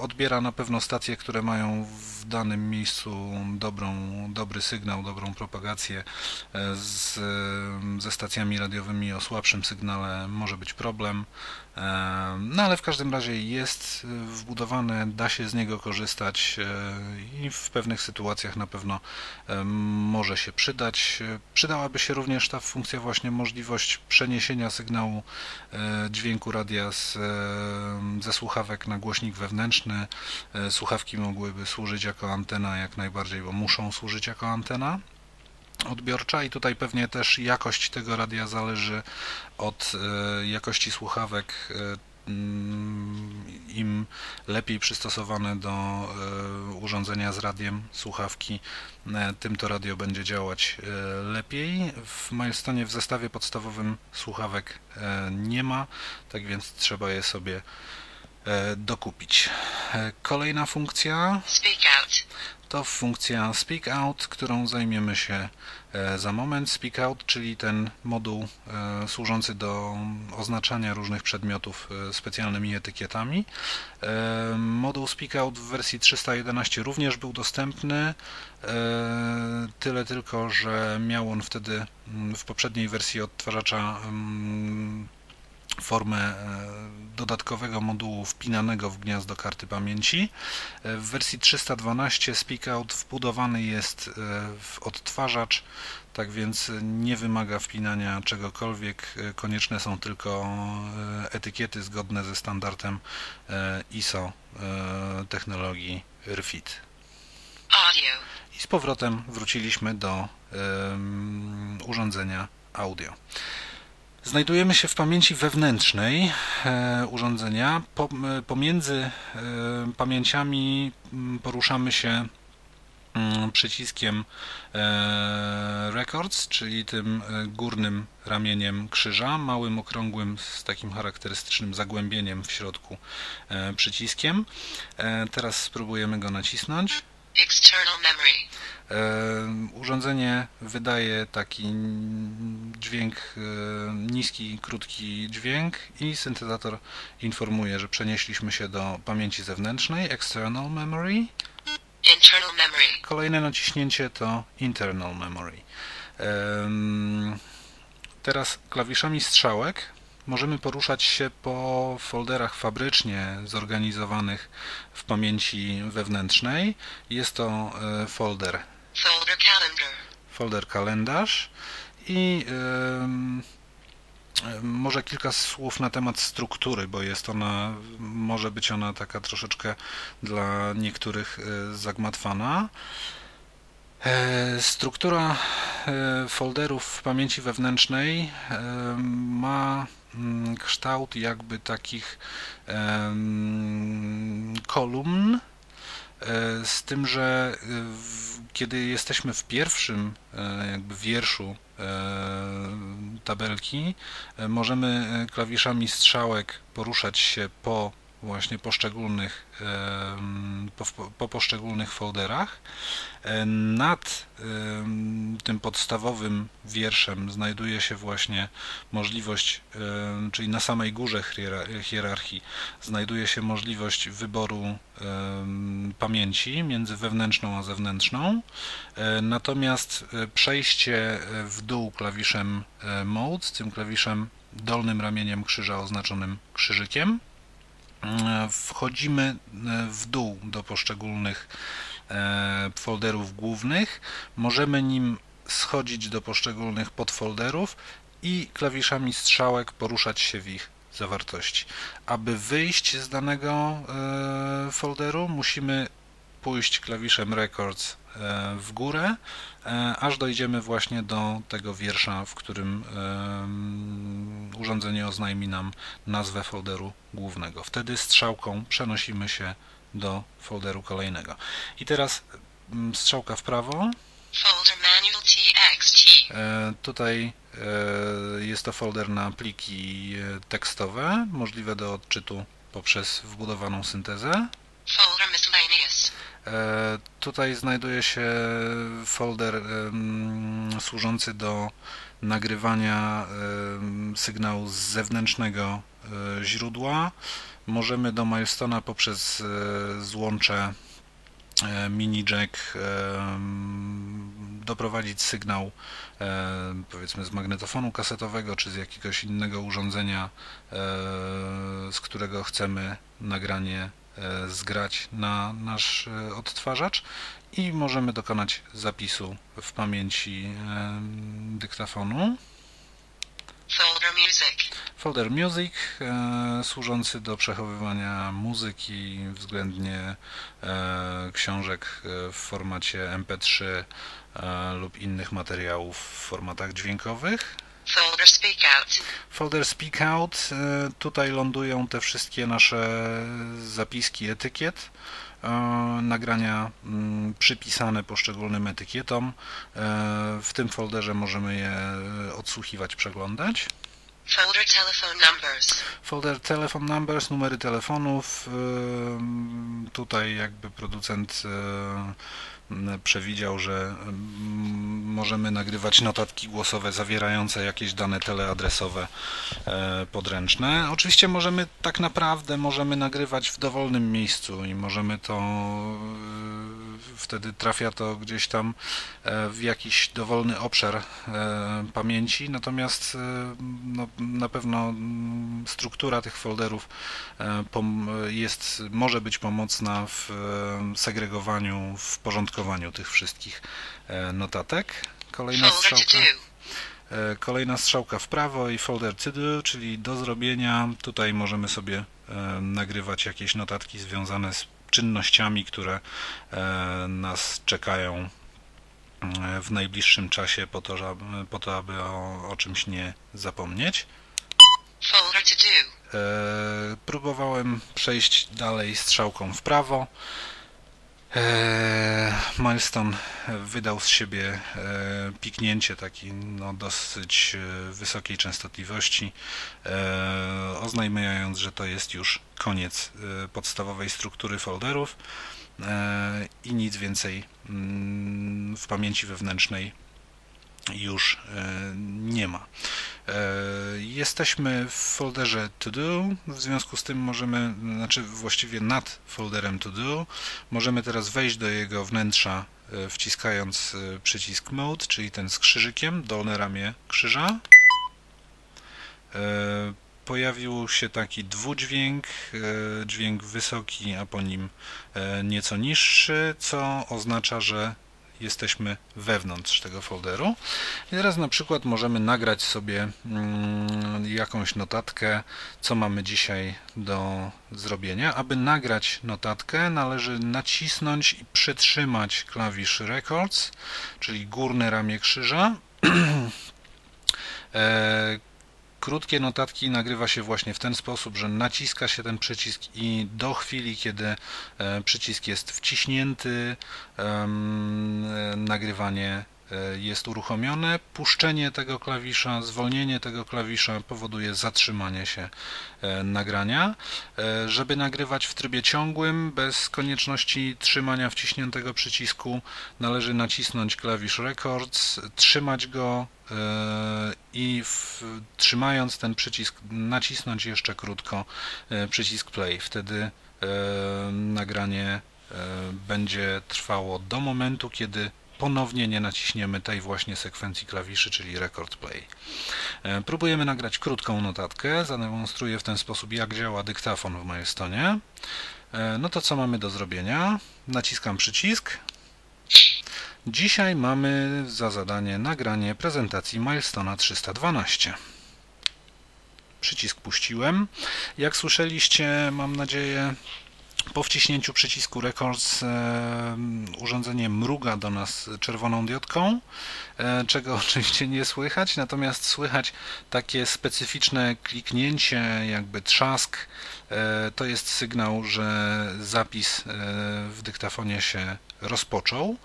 odbiera na pewno stacje, które mają w danym miejscu dobrą, dobry sygnał, dobrą propagację. E, z, ze stacjami radiowymi o słabszym sygnale może być problem. No ale w każdym razie jest wbudowane, da się z niego korzystać i w pewnych sytuacjach na pewno może się przydać. Przydałaby się również ta funkcja właśnie możliwość przeniesienia sygnału e, dźwięku radia z, ze słuchawek na głośnik wewnętrzny. E, słuchawki mogłyby służyć jako antena jak najbardziej, bo muszą służyć jako antena odbiorcza i tutaj pewnie też jakość tego radia zależy od e, jakości słuchawek mm, im lepiej przystosowane do e, urządzenia z radiem słuchawki, e, tym to radio będzie działać lepiej. W Milestone w zestawie podstawowym słuchawek nie ma, tak więc trzeba je sobie dokupić. Kolejna funkcja to funkcja Speak Out, którą zajmiemy się e, za moment. Speak Out, czyli ten moduł e, służący do oznaczania różnych przedmiotów e, specjalnymi etykietami. Moduł Speak Out w wersji 311 również był dostępny, tyle tylko, że miał on wtedy mm, w poprzedniej wersji odtwarzacza mm, formę e, dodatkowego modułu wpinanego w gniazdo karty pamięci. E, w wersji 312 SpeakOut wbudowany jest e, w odtwarzacz, tak więc nie wymaga wpinania czegokolwiek. Konieczne są tylko etykiety zgodne ze standardem ISO technologii RFID. I z powrotem wróciliśmy do um, urządzenia audio. Znajdujemy się w pamięci wewnętrznej e, urządzenia. E, pomiędzy e, pamięciami poruszamy się przyciskiem Records, czyli tym górnym ramieniem krzyża, małym, okrągłym, z takim charakterystycznym zagłębieniem w środku przyciskiem. Teraz spróbujemy go nacisnąć. Urządzenie wydaje taki dźwięk, niski, krótki dźwięk i syntezator informuje, że przenieśliśmy się do pamięci zewnętrznej, external memory. Internal memory. Kolejne naciśnięcie to internal memory. Teraz klawiszami strzałek możemy poruszać się po folderach fabrycznie zorganizowanych w pamięci wewnętrznej. Jest to e, folder folder, calendar. folder kalendarz i może kilka słów na temat struktury, bo jest ona, może być ona taka troszeczkę dla niektórych e, zagmatwana. E, struktura folderów w pamięci wewnętrznej ma Mm, kształt jakby takich kolumn, e, z tym, że e, kiedy jesteśmy w pierwszym e, jakby wierszu tabelki. E, możemy e, klawiszami strzałek poruszać się po właśnie poszczególnych, po, po poszczególnych folderach. E, nad tym podstawowym wierszem znajduje się właśnie możliwość, czyli na samej górze hierarchii znajduje się możliwość wyboru pamięci między wewnętrzną a zewnętrzną. E, natomiast e, przejście w dół klawiszem Mode, tym klawiszem dolnym ramieniem krzyża oznaczonym krzyżykiem, wchodzimy w dół do poszczególnych E, folderów głównych. Możemy nim schodzić do poszczególnych podfolderów i klawiszami strzałek poruszać się w ich zawartości. Aby wyjść z danego e, folderu musimy pójść klawiszem Records e, w górę, aż dojdziemy właśnie do tego wiersza, w którym urządzenie oznajmi nam nazwę folderu głównego. Wtedy strzałką przenosimy się do folderu kolejnego. I teraz mm, strzałka w prawo. E, tutaj e, jest to folder na pliki e, tekstowe, możliwe do odczytu poprzez wbudowaną syntezę. Folder miscellaneous. E, tutaj znajduje się folder służący do nagrywania sygnału z zewnętrznego e, źródła. Możemy do Milestone'a poprzez e, złącze mini jack doprowadzić sygnał powiedzmy z magnetofonu kasetowego czy z jakiegoś innego urządzenia, z którego chcemy nagranie zgrać na nasz e, odtwarzacz i możemy dokonać zapisu w pamięci e, dyktafonu. Folder Music. Folder Music służący do przechowywania muzyki, względnie książek w formacie MP3 lub innych materiałów w formatach dźwiękowych. Folder Speak Out. Folder Speak Out. E, tutaj lądują te wszystkie nasze zapiski etykiet, e, nagrania mm, przypisane poszczególnym etykietom. E, w tym folderze możemy je odsłuchiwać, przeglądać. Folder Telephone Numbers. Folder Telephone Numbers, numery telefonów. Tutaj jakby producent przewidział, że możemy nagrywać notatki głosowe zawierające jakieś dane teleadresowe e, podręczne. Oczywiście możemy tak naprawdę możemy nagrywać w dowolnym miejscu i możemy to e, wtedy trafia to gdzieś tam e, w jakiś dowolny obszar pamięci, natomiast no, na pewno struktura tych folderów jest, może być pomocna w segregowaniu, w tych wszystkich notatek. Kolejna strzałka, e, kolejna strzałka w prawo i folder to do, czyli do zrobienia. Tutaj możemy sobie e, nagrywać jakieś notatki związane z czynnościami, które e, nas czekają w najbliższym czasie po to, żeby, po to, aby o, o czymś nie zapomnieć. Próbowałem przejść dalej strzałką w prawo. E, Milestone wydał z siebie e, piknięcie taki no, dosyć e, wysokiej częstotliwości, oznajmiając, że to jest już koniec podstawowej struktury folderów i nic więcej mm, w pamięci wewnętrznej już nie ma. Jesteśmy w folderze To Do, w związku z tym możemy, znaczy właściwie nad folderem To Do, możemy teraz wejść do jego wnętrza e, wciskając e, przycisk Mode, czyli ten z krzyżykiem, dolne ramię krzyża. E, pojawił się taki dwudźwięk, dźwięk wysoki, a po nim nieco niższy, co oznacza, że jesteśmy wewnątrz tego folderu. I teraz na przykład możemy nagrać sobie mm, jakąś notatkę, co mamy dzisiaj do zrobienia. Aby nagrać notatkę należy nacisnąć i przytrzymać klawisz Records, czyli górne ramię krzyża. *clears throat* Krótkie notatki nagrywa się właśnie w ten sposób, że naciska się ten przycisk i do chwili, kiedy e, przycisk jest wciśnięty, nagrywanie e, jest uruchomione, puszczenie tego klawisza, zwolnienie tego klawisza powoduje zatrzymanie się e, nagrania. E, żeby nagrywać w trybie ciągłym, bez konieczności trzymania wciśniętego przycisku, należy nacisnąć klawisz Records, trzymać go i w, trzymając ten przycisk nacisnąć jeszcze krótko przycisk play. Wtedy nagranie będzie trwało do momentu, kiedy ponownie nie naciśniemy tej właśnie sekwencji klawiszy, czyli record play. E, próbujemy nagrać krótką notatkę, zademonstruję w ten sposób jak działa dyktafon w Milestonie. E, no to co mamy do zrobienia? Naciskam przycisk. Dzisiaj mamy za zadanie nagranie prezentacji Milestona 312. Przycisk puściłem. Jak słyszeliście, mam nadzieję, po wciśnięciu przycisku Records e, urządzenie mruga do nas czerwoną diodką, e, czego *laughs* oczywiście nie słychać, natomiast słychać takie specyficzne kliknięcie, jakby trzask. E, to jest sygnał, że zapis w dyktafonie się rozpoczął.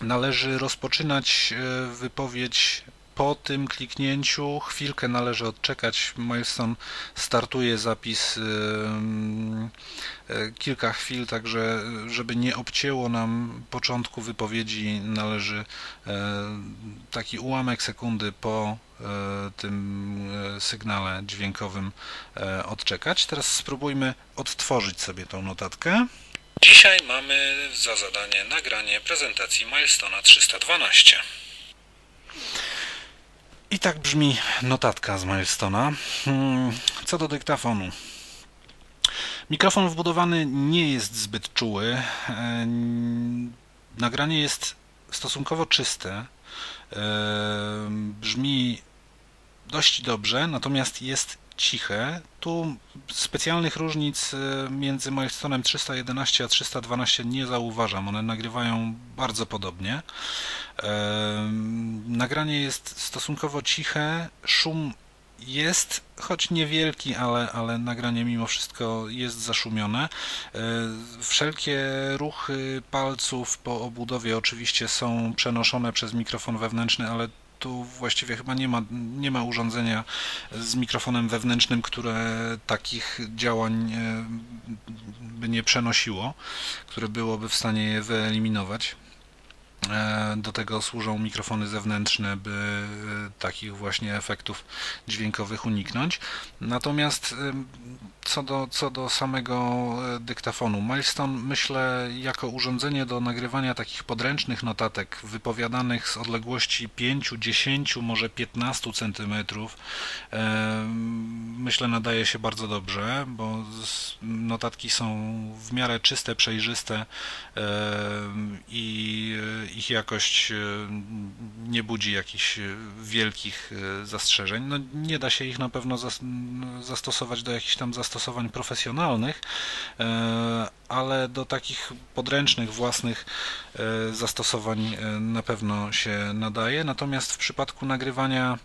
Należy rozpoczynać wypowiedź po tym kliknięciu chwilkę należy odczekać. Milestone startuje zapis e, kilka chwil, także żeby nie obcięło nam początku wypowiedzi należy e, taki ułamek sekundy po e, tym sygnale dźwiękowym odczekać. Teraz spróbujmy odtworzyć sobie tą notatkę. Dzisiaj mamy za zadanie nagranie prezentacji Milestona 312. I tak brzmi notatka z Milestona. Hmm, co do dyktafonu. Mikrofon wbudowany nie jest zbyt czuły. E, nagranie jest stosunkowo czyste. E, brzmi dość dobrze, natomiast jest ciche. Tu specjalnych różnic e, między Milestone'em 311 a 312 nie zauważam. One nagrywają bardzo podobnie. Nagranie jest stosunkowo ciche, szum jest, choć niewielki, ale, ale nagranie mimo wszystko jest zaszumione. Wszelkie ruchy palców po obudowie oczywiście są przenoszone przez mikrofon wewnętrzny, ale tu właściwie chyba nie ma, nie ma urządzenia z mikrofonem wewnętrznym, które takich działań e, by nie przenosiło, które byłoby w stanie je wyeliminować. E, do tego służą mikrofony zewnętrzne, by e, takich właśnie efektów dźwiękowych uniknąć. Natomiast co do, co do samego e, dyktafonu, Milestone myślę jako urządzenie do nagrywania takich podręcznych notatek wypowiadanych z odległości 5, 10, może 15 cm myślę nadaje się bardzo dobrze, bo notatki są w miarę czyste, przejrzyste i ich jakość e, nie budzi jakichś e, wielkich e, zastrzeżeń. No, nie da się ich na pewno zastosować do jakichś tam zastosowań profesjonalnych, ale do takich podręcznych, własnych zastosowań na pewno się nadaje. Natomiast w przypadku nagrywania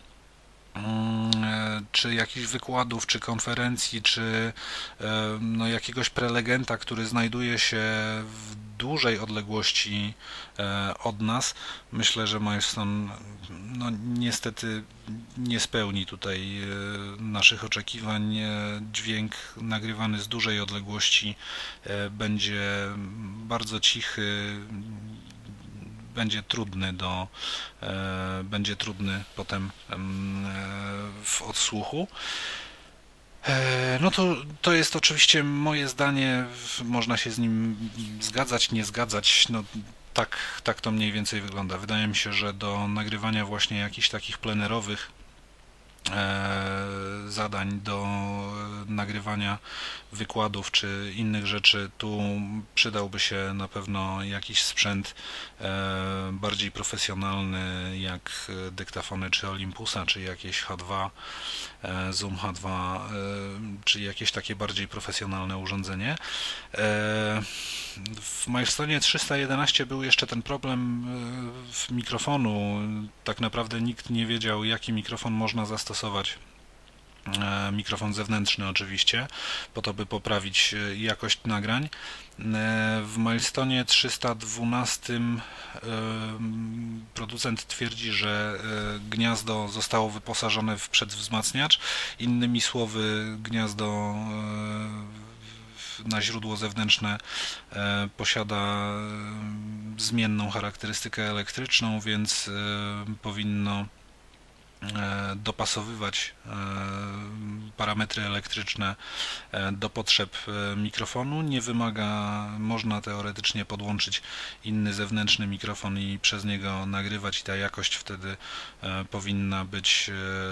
czy jakichś wykładów, czy konferencji, czy no, jakiegoś prelegenta, który znajduje się w dużej odległości e, od nas, myślę, że Milestone no, niestety nie spełni tutaj e, naszych oczekiwań. E, dźwięk nagrywany z dużej odległości będzie bardzo cichy, będzie trudny do będzie trudny potem w odsłuchu. E, no to, to jest oczywiście moje zdanie, można się z nim zgadzać, nie zgadzać, no tak, tak to mniej więcej wygląda. Wydaje mi się, że do nagrywania właśnie jakichś takich plenerowych E, zadań do nagrywania wykładów czy innych rzeczy, tu przydałby się na pewno jakiś sprzęt e, bardziej profesjonalny, jak dyktafony czy Olympusa, czy jakieś H2, e, Zoom H2, czy jakieś takie bardziej profesjonalne urządzenie. W Milestone 311 był jeszcze ten problem w mikrofonu. Tak naprawdę nikt nie wiedział, jaki mikrofon można zastosować e, mikrofon zewnętrzny oczywiście, po to by poprawić e, jakość nagrań. E, W Milestone 312 e, producent twierdzi, że e, gniazdo zostało wyposażone w przedwzmacniacz. Innymi słowy, gniazdo e, na źródło zewnętrzne e, posiada e, zmienną charakterystykę elektryczną, więc e, powinno e, dopasowywać e, parametry elektryczne e, do potrzeb e, mikrofonu. Nie wymaga, można teoretycznie podłączyć inny zewnętrzny mikrofon i przez niego nagrywać i ta jakość wtedy e, powinna być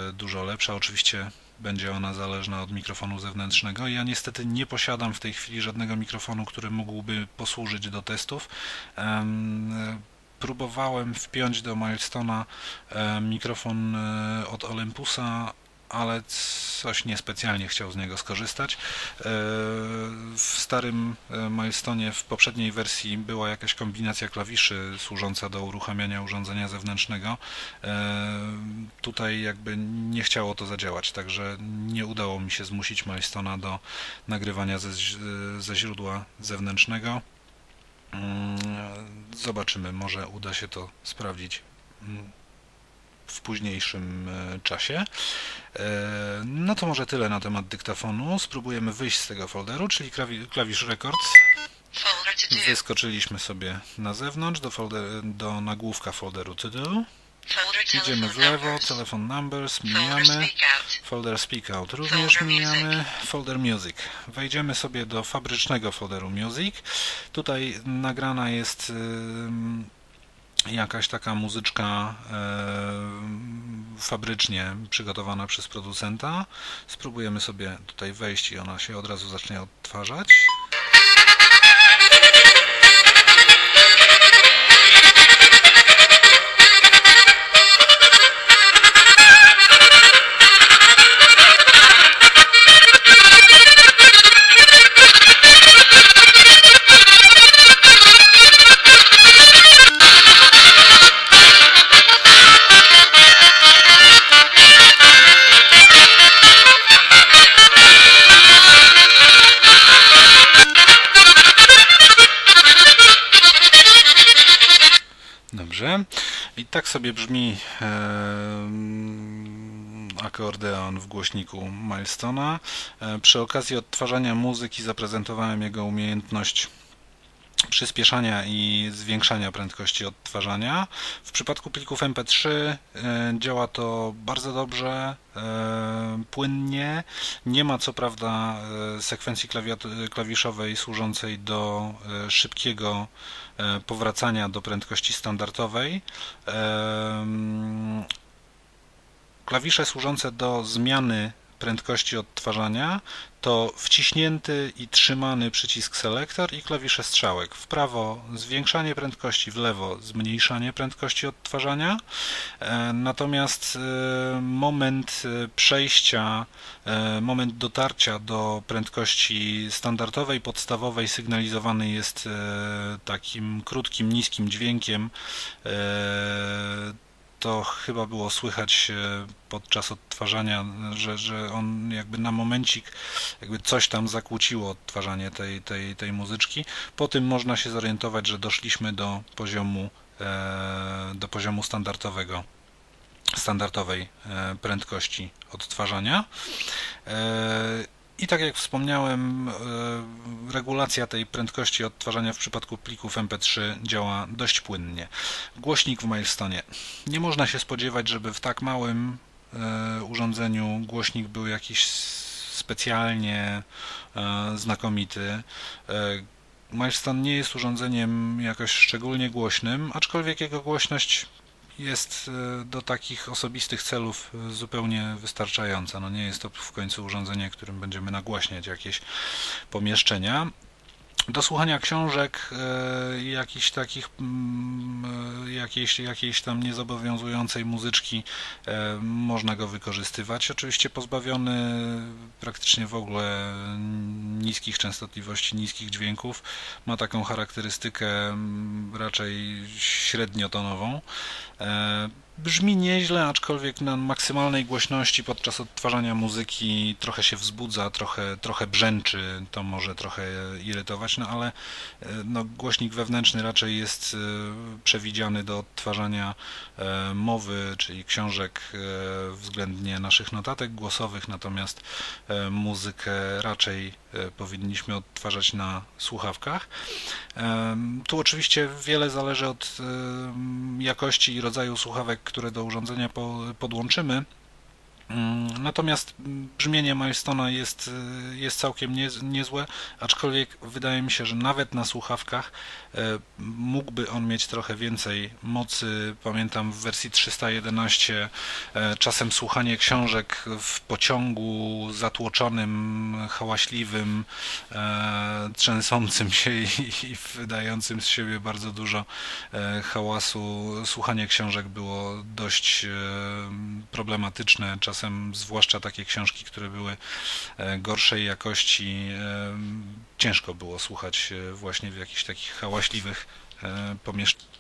e, dużo lepsza. Oczywiście będzie ona zależna od mikrofonu zewnętrznego. Ja niestety nie posiadam w tej chwili żadnego mikrofonu, który mógłby posłużyć do testów. Em, Próbowałem wpiąć do Milestona e, mikrofon e, od Olympusa, ale coś niespecjalnie chciał z niego skorzystać. E, W starym e, Milestonie w poprzedniej wersji była jakaś kombinacja klawiszy służąca do uruchamiania urządzenia zewnętrznego. Tutaj jakby nie chciało to zadziałać, także nie udało mi się zmusić Milestona do nagrywania ze, ze źródła zewnętrznego. Mm, Zobaczymy, może uda się to sprawdzić mm, w późniejszym e, czasie. E, No to może tyle na temat dyktafonu. Spróbujemy wyjść z tego folderu, czyli klawi- klawisz rekord. Wyskoczyliśmy sobie na zewnątrz do, folder, do nagłówka folderu to do. Idziemy w lewo, telefon numbers, mijamy. Folder Speak Out również mijamy. Folder Music. Wejdziemy sobie do fabrycznego folderu Music. Tutaj nagrana jest jakaś taka muzyczka fabrycznie przygotowana przez producenta. Spróbujemy sobie tutaj wejść i ona się od razu zacznie odtwarzać. Tak sobie brzmi akordeon w głośniku Milestona. E, Przy okazji odtwarzania muzyki zaprezentowałem jego umiejętność przyspieszania i zwiększania prędkości odtwarzania. W przypadku plików MP3 e, działa to bardzo dobrze, e, płynnie. Nie ma co prawda sekwencji klawiszowej służącej do szybkiego powracania do prędkości standardowej. Klawisze służące do zmiany prędkości odtwarzania to wciśnięty i trzymany przycisk selektor i klawisze strzałek. W prawo zwiększanie prędkości, w lewo zmniejszanie prędkości odtwarzania. E, Natomiast e, moment e, przejścia, moment dotarcia do prędkości standardowej, podstawowej sygnalizowany jest takim krótkim, niskim dźwiękiem. To chyba było słychać e, podczas odtwarzania, że, że on jakby na momencik jakby coś tam zakłóciło odtwarzanie tej, tej, tej muzyczki. Po tym można się zorientować, że doszliśmy do poziomu, e, do poziomu standardowego, standardowej e, prędkości odtwarzania. I tak jak wspomniałem, e, regulacja tej prędkości odtwarzania w przypadku plików MP3 działa dość płynnie. Głośnik w Milestone. Nie można się spodziewać, żeby w tak małym e, urządzeniu głośnik był jakiś specjalnie e, znakomity. Milestone nie jest urządzeniem jakoś szczególnie głośnym, aczkolwiek jego głośność jest e, do takich osobistych celów e, zupełnie wystarczająca. No nie jest to w końcu urządzenie, którym będziemy nagłaśniać jakieś pomieszczenia. Do słuchania książek i jakichś takich e, jakiejś, jakiejś tam niezobowiązującej muzyczki e, można go wykorzystywać. Oczywiście pozbawiony praktycznie w ogóle niskich częstotliwości, niskich dźwięków. Ma taką charakterystykę mm, raczej średniotonową. Brzmi nieźle, aczkolwiek na maksymalnej głośności podczas odtwarzania muzyki trochę się wzbudza, trochę, trochę brzęczy, to może trochę irytować, no ale e, no, głośnik wewnętrzny raczej jest e, przewidziany do odtwarzania e, mowy, czyli książek względnie naszych notatek głosowych, natomiast muzykę raczej powinniśmy odtwarzać na słuchawkach. Tu oczywiście wiele zależy od jakości i rodzaju słuchawek, które do urządzenia podłączymy. Mm, natomiast brzmienie Milestona jest, y, jest całkiem nie, niezłe, aczkolwiek wydaje mi się, że nawet na słuchawkach e, mógłby on mieć trochę więcej mocy. Pamiętam w wersji 311 e, czasem słuchanie książek w pociągu zatłoczonym, hałaśliwym, e, trzęsącym się i, i wydającym z siebie bardzo dużo hałasu. Słuchanie książek było dość problematyczne. Czasem czasem, zwłaszcza takie książki, które były e, gorszej jakości, e, ciężko było słuchać e, właśnie w jakichś takich hałaśliwych pomieszczeniach.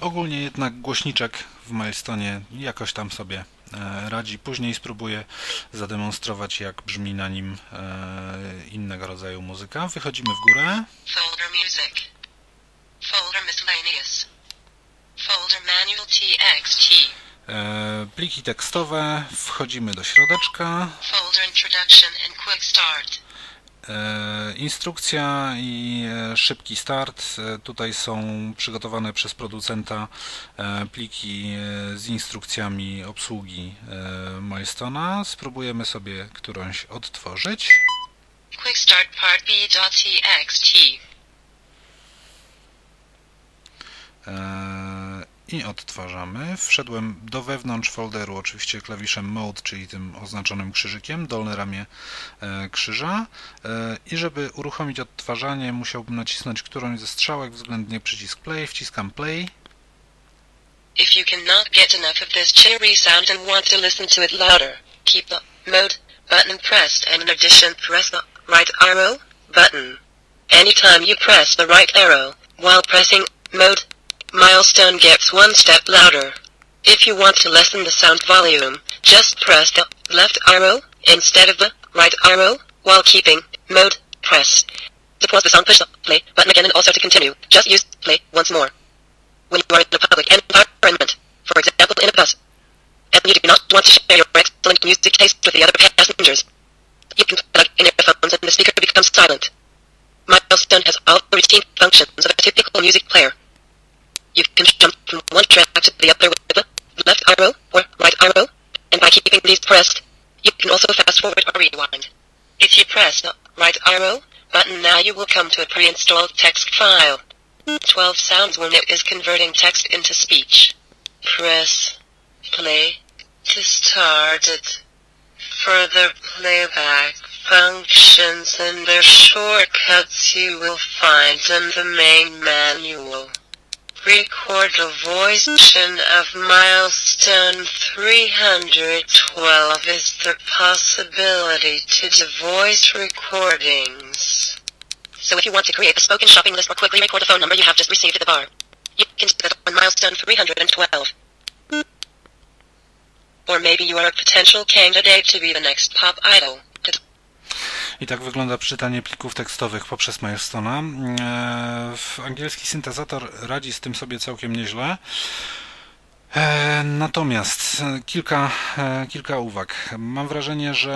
Ogólnie jednak głośniczek w Milestone jakoś tam sobie radzi. Później spróbuję zademonstrować, jak brzmi na nim innego rodzaju muzyka. Wychodzimy w górę. Folder music. Folder miscellaneous. Folder manual txt. E, pliki tekstowe, wchodzimy do środeczka. E, instrukcja i e, szybki start. Tutaj są przygotowane przez producenta pliki z instrukcjami obsługi Milestona. Spróbujemy sobie którąś odtworzyć. Quick start part B.txt i odtwarzamy. Wszedłem do wewnątrz folderu, oczywiście klawiszem Mode, czyli tym oznaczonym krzyżykiem, dolne ramię e, krzyża e, i żeby uruchomić odtwarzanie musiałbym nacisnąć którąś ze strzałek, względnie przycisk Play, wciskam Play. If you cannot get enough of this cherry sound and want to listen to it louder, keep the Mode button pressed and in addition press the right arrow button. Anytime you press the right arrow while pressing Mode Milestone gets one step louder. If you want to lessen the sound volume, just press the left arrow instead of the right arrow while keeping mode pressed. To pause the song, push the play button again and also to continue, just use play once more. When you are in a public environment, for example in a bus, and you do not want to share your excellent music taste with the other passengers, you can plug in earphones and the speaker becomes silent. Milestone has all the routine functions of a typical music player. You can jump from one track to the other with the left arrow or right arrow, and by keeping these pressed, you can also fast forward or rewind. If you press the right arrow button now you will come to a pre-installed text file. 12 sounds when it is converting text into speech. Press play to start it. Further playback functions and their shortcuts you will find in the main manual record a voice of milestone 312 is the possibility to do voice recordings. So if you want to create a spoken shopping list or quickly record a phone number you have just received at the bar, you can do that on milestone 312. Or maybe you are a potential candidate to be the next pop idol. I tak wygląda czytanie plików tekstowych poprzez Milestone'a. E, angielski syntezator radzi z tym sobie całkiem nieźle. E, natomiast kilka, e, kilka uwag. Mam wrażenie, że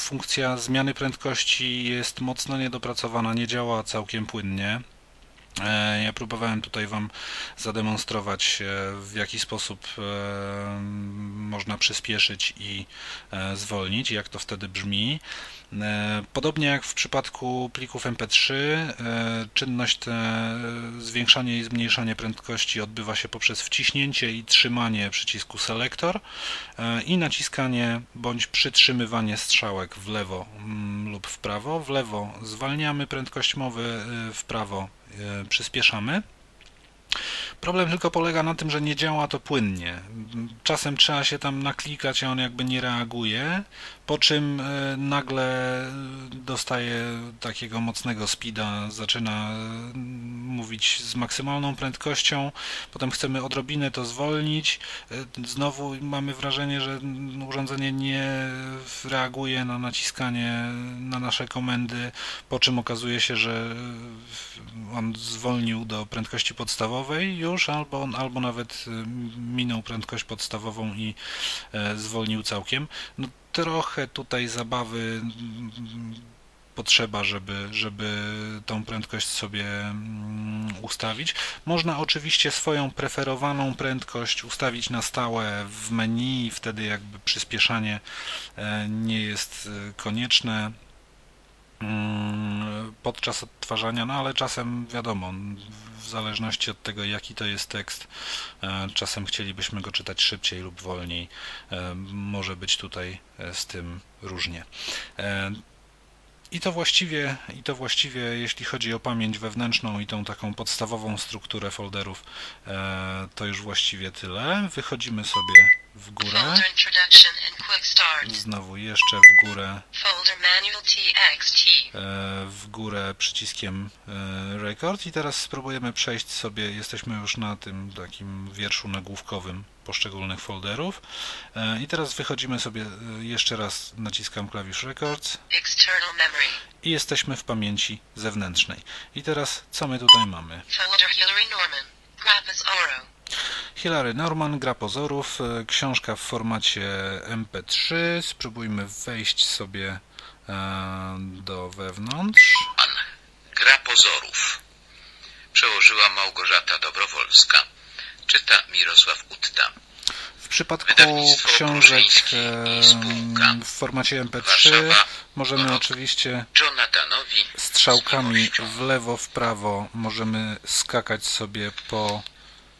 funkcja zmiany prędkości jest mocno niedopracowana, nie działa całkiem płynnie. E, ja próbowałem tutaj Wam zademonstrować, e, w jaki sposób e, można przyspieszyć i zwolnić, jak to wtedy brzmi. Podobnie jak w przypadku plików MP3, czynność te, zwiększanie i zmniejszanie prędkości odbywa się poprzez wciśnięcie i trzymanie przycisku Selector i naciskanie bądź przytrzymywanie strzałek w lewo mm, lub w prawo. W lewo zwalniamy prędkość mowy, w prawo przyspieszamy. Problem tylko polega na tym, że nie działa to płynnie. Czasem trzeba się tam naklikać, a on jakby nie reaguje, po czym e, nagle dostaje takiego mocnego speeda, zaczyna e, mówić z maksymalną prędkością, potem chcemy odrobinę to zwolnić, e, znowu mamy wrażenie, że urządzenie nie reaguje na naciskanie na nasze komendy, po czym okazuje się, że on zwolnił do prędkości podstawowej już, albo, albo nawet minął prędkość podstawową i zwolnił całkiem. No, trochę tutaj zabawy mm, potrzeba, żeby, żeby tą prędkość sobie mm, ustawić. Można oczywiście swoją preferowaną prędkość ustawić na stałe w menu, wtedy jakby przyspieszanie e, nie jest e, konieczne mm, podczas odtwarzania, no ale czasem wiadomo, w zależności od tego jaki to jest tekst, e, czasem chcielibyśmy go czytać szybciej lub wolniej. Może być tutaj z tym różnie. I to właściwie, i to właściwie, jeśli chodzi o pamięć wewnętrzną i tą taką podstawową strukturę folderów, e, to już właściwie tyle. Wychodzimy sobie w górę. Znowu jeszcze w górę, e, w górę przyciskiem e, record i teraz spróbujemy przejść sobie, jesteśmy już na tym takim wierszu nagłówkowym poszczególnych folderów E, i teraz wychodzimy sobie jeszcze raz, naciskam klawisz records i jesteśmy w pamięci zewnętrznej. I teraz co my tutaj mamy? Folder Hillary Norman. Oro. Hilary Norman, Gra Pozorów, e, książka w formacie MP3. Spróbujmy wejść sobie e, do wewnątrz. Gra pozorów. Przełożyła Małgorzata Dobrowolska. Czyta Mirosław Utta. W przypadku książek e, w formacie MP3 Warszawa. możemy oczywiście strzałkami w lewo, w prawo możemy skakać sobie po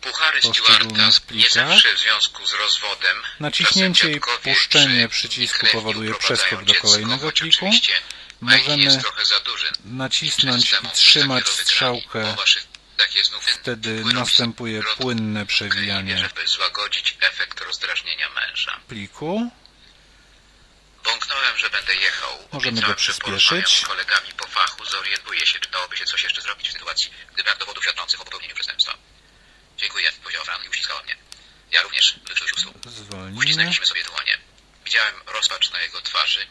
poszczególnych plikach. zawsze w związku z rozwodem. Naciśnięcie i puszczenie przycisku powoduje przeskok do kolejnego pliku. Możemy nacisnąć i trzymać strzałkę rozegranie. O waszych takie znów Wtedy następuje płynne przewijanie żeby złagodzić efekt rozdrażnienia męża. pliku. Bąknąłem, że będę jechał. Możemy go przyspieszyć. kolegami po fachu, zorientuję się, czy dałoby się coś jeszcze zrobić w sytuacji, gdy brak dowodów świadczących o popełnieniu przestępstwa. Dziękuję, powiedział Fran i uściskała mnie. Ja również, wyczuł usług. Uścisnęliśmy sobie dłonie. Widziałem rozpacz na jego twarzy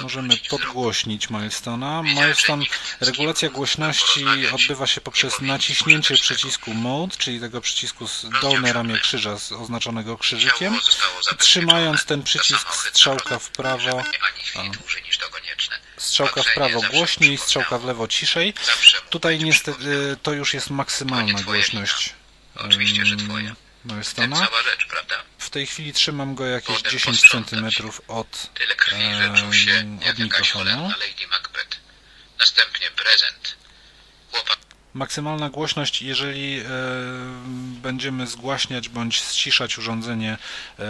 Możemy podgłośnić Milestona. Milestone, regulacja głośności odbywa się poprzez naciśnięcie przycisku Mode, czyli tego przycisku z Rozdział dolne ramię krzyża oznaczonego krzyżykiem. I trzymając ten przycisk strzałka w prawo, strzałka w prawo głośniej, strzałka w lewo ciszej. Tutaj niestety to już jest maksymalna twoja głośność. Oczywiście, że em, Milestona. cała rzecz, prawda? W tej chwili trzymam go jakieś Potem 10 posprzątać. cm od, Tyle krwi, czuł się od mikrofonu. olewna Lady Macbeth. Następnie prezent. Chłopak Maksymalna głośność, jeżeli e, będziemy zgłaśniać bądź ściszać urządzenie e,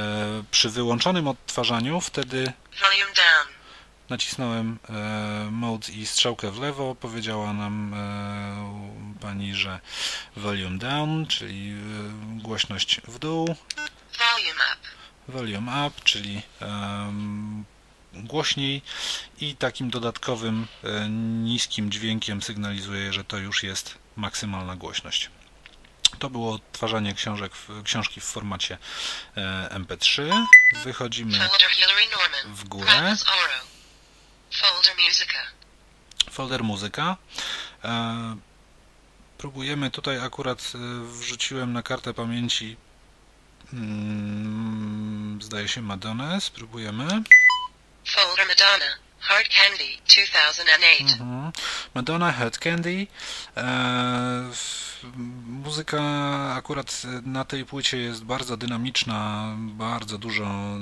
przy wyłączonym odtwarzaniu, wtedy nacisnąłem e, mode i strzałkę w lewo, powiedziała nam e, pani, że volume down, czyli e, głośność w dół, Volume up. volume up, czyli em, głośniej i takim dodatkowym e, niskim dźwiękiem sygnalizuje, że to już jest maksymalna głośność. To było odtwarzanie książek, książki w formacie e, MP3. Wychodzimy w górę. Folder muzyka. E, próbujemy tutaj akurat e, wrzuciłem na kartę pamięci mm, zdaje się Madonę. Spróbujemy. Folder Madonna. Hard Candy. 2008. Mhm. Madonna, Head Candy. E, f- muzyka akurat na tej płycie jest bardzo dynamiczna, bardzo dużo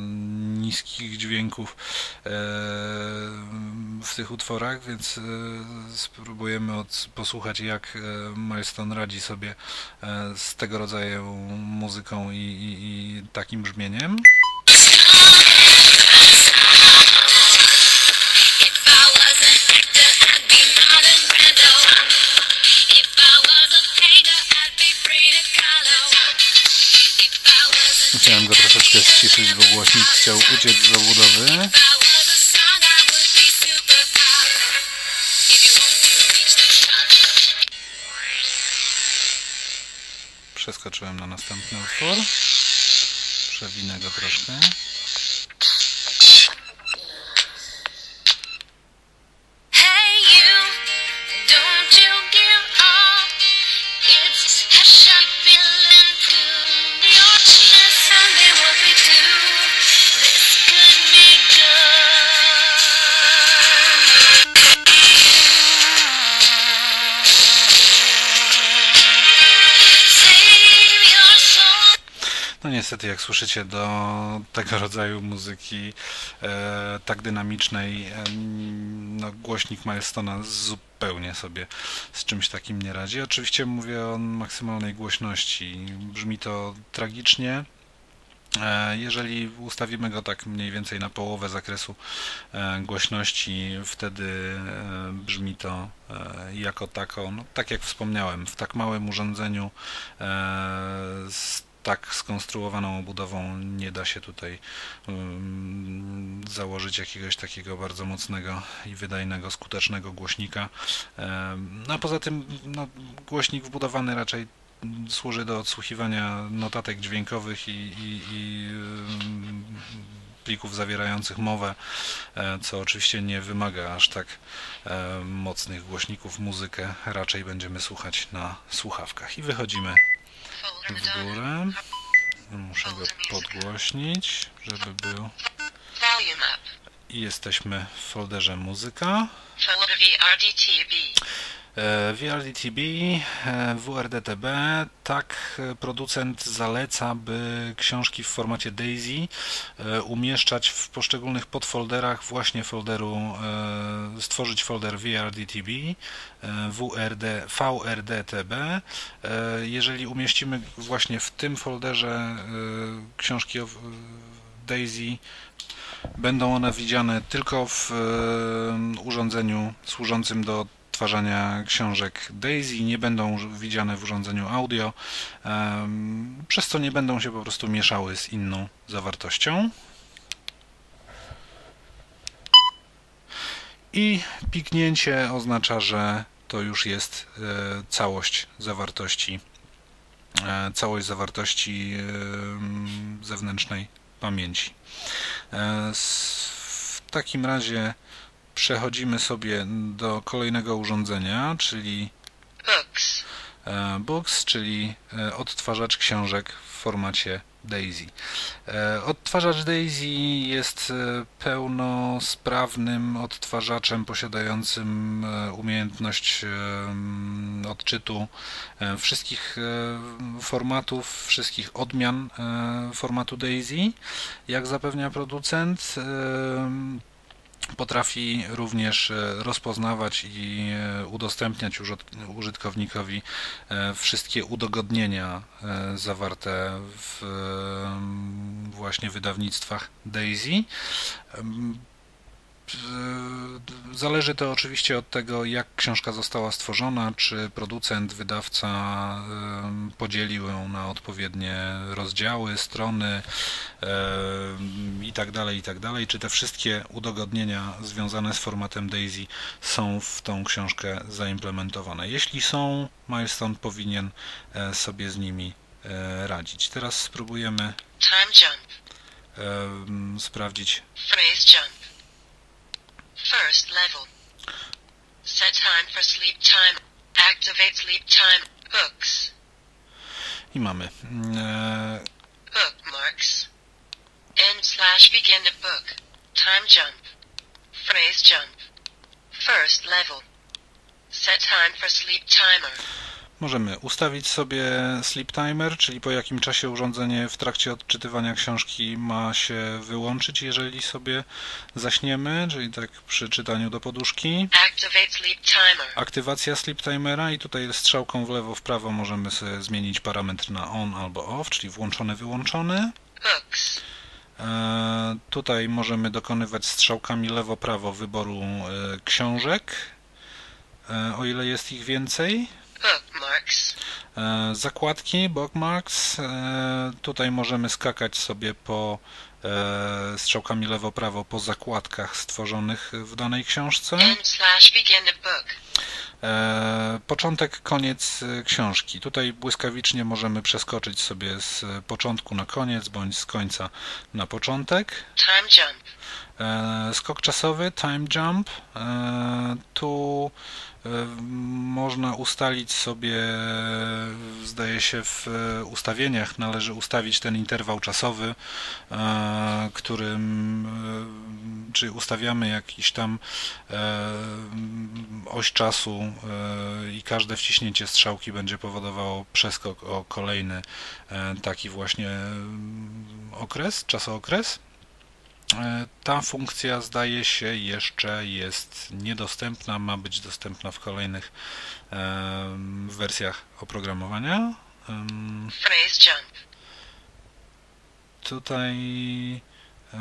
niskich dźwięków e, w tych utworach, więc e, spróbujemy od, posłuchać jak e, Milestone radzi sobie e, z tego rodzaju muzyką i, i, i takim brzmieniem. Troszeczkę ściszyć, bo głośnik chciał uciec z obudowy. Przeskoczyłem na następny utwór. Przewinę go troszkę. Niestety, jak słyszycie, do tego *laughs* rodzaju muzyki e, tak dynamicznej, e, no, głośnik Milestona zupełnie sobie z czymś takim nie radzi. Oczywiście mówię o maksymalnej głośności. Brzmi to tragicznie. E, Jeżeli ustawimy go tak mniej więcej na połowę zakresu e, głośności, wtedy e, brzmi to jako tako, no, tak jak wspomniałem, w tak małym urządzeniu z tak skonstruowaną obudową nie da się tutaj założyć jakiegoś takiego bardzo mocnego i wydajnego, skutecznego głośnika. No a poza tym no, głośnik wbudowany raczej służy do odsłuchiwania notatek dźwiękowych i, i, i plików zawierających mowę, e, co oczywiście nie wymaga aż tak e, mocnych głośników. Muzykę raczej będziemy słuchać na słuchawkach. I wychodzimy w górę. Muszę go podgłośnić, żeby był. I jesteśmy w folderze muzyka. E, VRDTB, e, WRDTB, tak e, producent zaleca, by książki w formacie DAISY umieszczać w poszczególnych podfolderach właśnie folderu, stworzyć folder VRDTB, WRD, VRDTB. Jeżeli umieścimy właśnie w tym folderze książki DAISY, Będą one widziane tylko w urządzeniu służącym do odtwarzania książek DAISY, nie będą widziane w urządzeniu audio, przez co nie będą się po prostu mieszały z inną zawartością. I piknięcie oznacza, że to już jest e, całość zawartości, e, całość zawartości em, zewnętrznej pamięci. E, W takim razie przechodzimy sobie do kolejnego urządzenia, czyli Books. e, Books, czyli e, odtwarzacz książek w formacie DAISY. E, Odtwarzacz DAISY jest pełnosprawnym odtwarzaczem posiadającym umiejętność odczytu wszystkich formatów, wszystkich odmian formatu DAISY. Jak zapewnia producent, Potrafi również e, rozpoznawać i e, udostępniać użytkownikowi e, wszystkie udogodnienia zawarte w właśnie wydawnictwach DAISY. E, Zależy to oczywiście od tego, jak książka została stworzona, czy producent, wydawca em, podzielił ją na odpowiednie rozdziały, strony em, i tak dalej, i tak dalej. Czy te wszystkie udogodnienia związane z formatem DAISY są w tą książkę zaimplementowane? Jeśli są, Milestone powinien e, sobie z nimi e, radzić. Teraz spróbujemy em, sprawdzić Phrase jump. First level. Set time for sleep time. Activate sleep time. Books. i mamy mm, e, Bookmarks. End slash begin of book. Time jump. Phrase jump. First level. Set time for sleep timer. Możemy ustawić sobie sleep timer, czyli po jakim czasie urządzenie w trakcie odczytywania książki ma się wyłączyć, jeżeli sobie zaśniemy, czyli tak przy czytaniu do poduszki. Aktywacja sleep timera i tutaj strzałką w lewo, w prawo możemy sobie zmienić parametr na on albo off, czyli włączony, wyłączony. Books. E, tutaj możemy dokonywać strzałkami lewo-prawo wyboru e, książek, e, o ile jest ich więcej. Bookmarks. E, Zakładki, bookmarks. E, Tutaj możemy skakać sobie po e, strzałkami lewo-prawo po zakładkach stworzonych w danej książce. Początek, koniec książki. Tutaj błyskawicznie możemy przeskoczyć sobie z początku na koniec, bądź z końca na początek. Time jump. Skok czasowy, time jump. Tu można ustalić sobie, zdaje się, w e, ustawieniach należy ustawić ten interwał czasowy, e, którym, e, czy ustawiamy jakiś tam e, oś czasu e, i każde wciśnięcie strzałki będzie powodowało przeskok o kolejny e, taki właśnie mm, okres, czasookres. E, Ta funkcja zdaje się jeszcze jest niedostępna, ma być dostępna w kolejnych wersjach oprogramowania. Phrase jump. Tutaj e,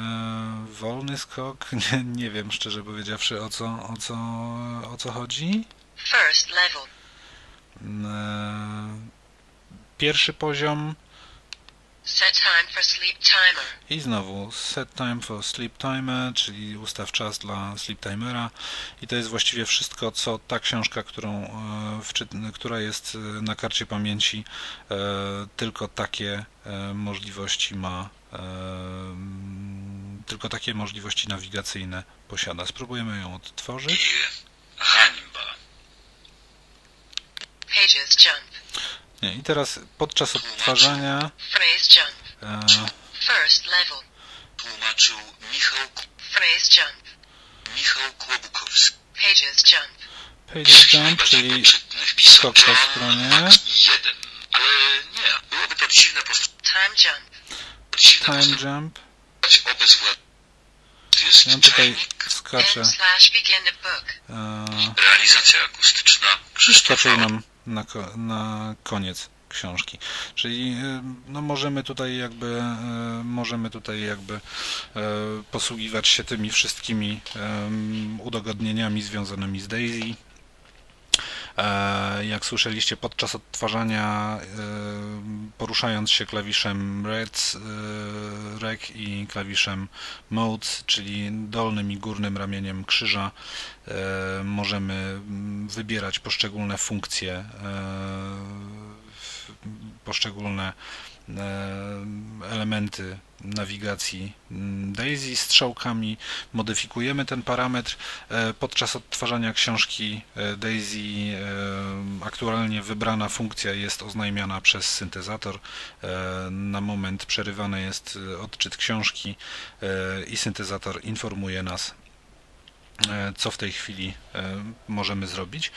wolny skok, *laughs* nie, nie wiem szczerze powiedziawszy o co, o co, o co chodzi. First level. E, Pierwszy poziom Set time for sleep timer. I znowu set time for sleep timer, czyli ustaw czas dla sleep timera. I to jest właściwie wszystko, co ta książka, którą, e, która jest e, na karcie pamięci, e, tylko takie możliwości ma, tylko takie możliwości nawigacyjne posiada. Spróbujemy ją odtworzyć. Hańba. Pages jump. Nie, I teraz podczas odtwarzania Phrase jump. e, First level. Tłumaczył Michał, Phrase jump. Michał Kłobukowski. Pages jump. Page Jump, czyli skok po stronie. Jeden. Ale nie, byłoby to dziwne Time jump. dziwne Time Jump. jest Ja tutaj skaczę. E, realizacja akustyczna, Krzysztof nam na, na koniec książki. Czyli y, no, możemy tutaj jakby y, możemy tutaj jakby y, posługiwać się tymi wszystkimi udogodnieniami związanymi z Daisy. E, Jak słyszeliście podczas odtwarzania, e, poruszając się klawiszem Red, e, Rec i klawiszem Mode, czyli dolnym i górnym ramieniem krzyża, możemy mm, wybierać poszczególne funkcje, poszczególne elementy nawigacji Daisy strzałkami, modyfikujemy ten parametr. E, Podczas odtwarzania książki e, Daisy e, aktualnie wybrana funkcja jest oznajmiana przez syntezator. E, Na moment przerywany jest e, odczyt książki e, i syntezator informuje nas, e, co w tej chwili e, możemy zrobić.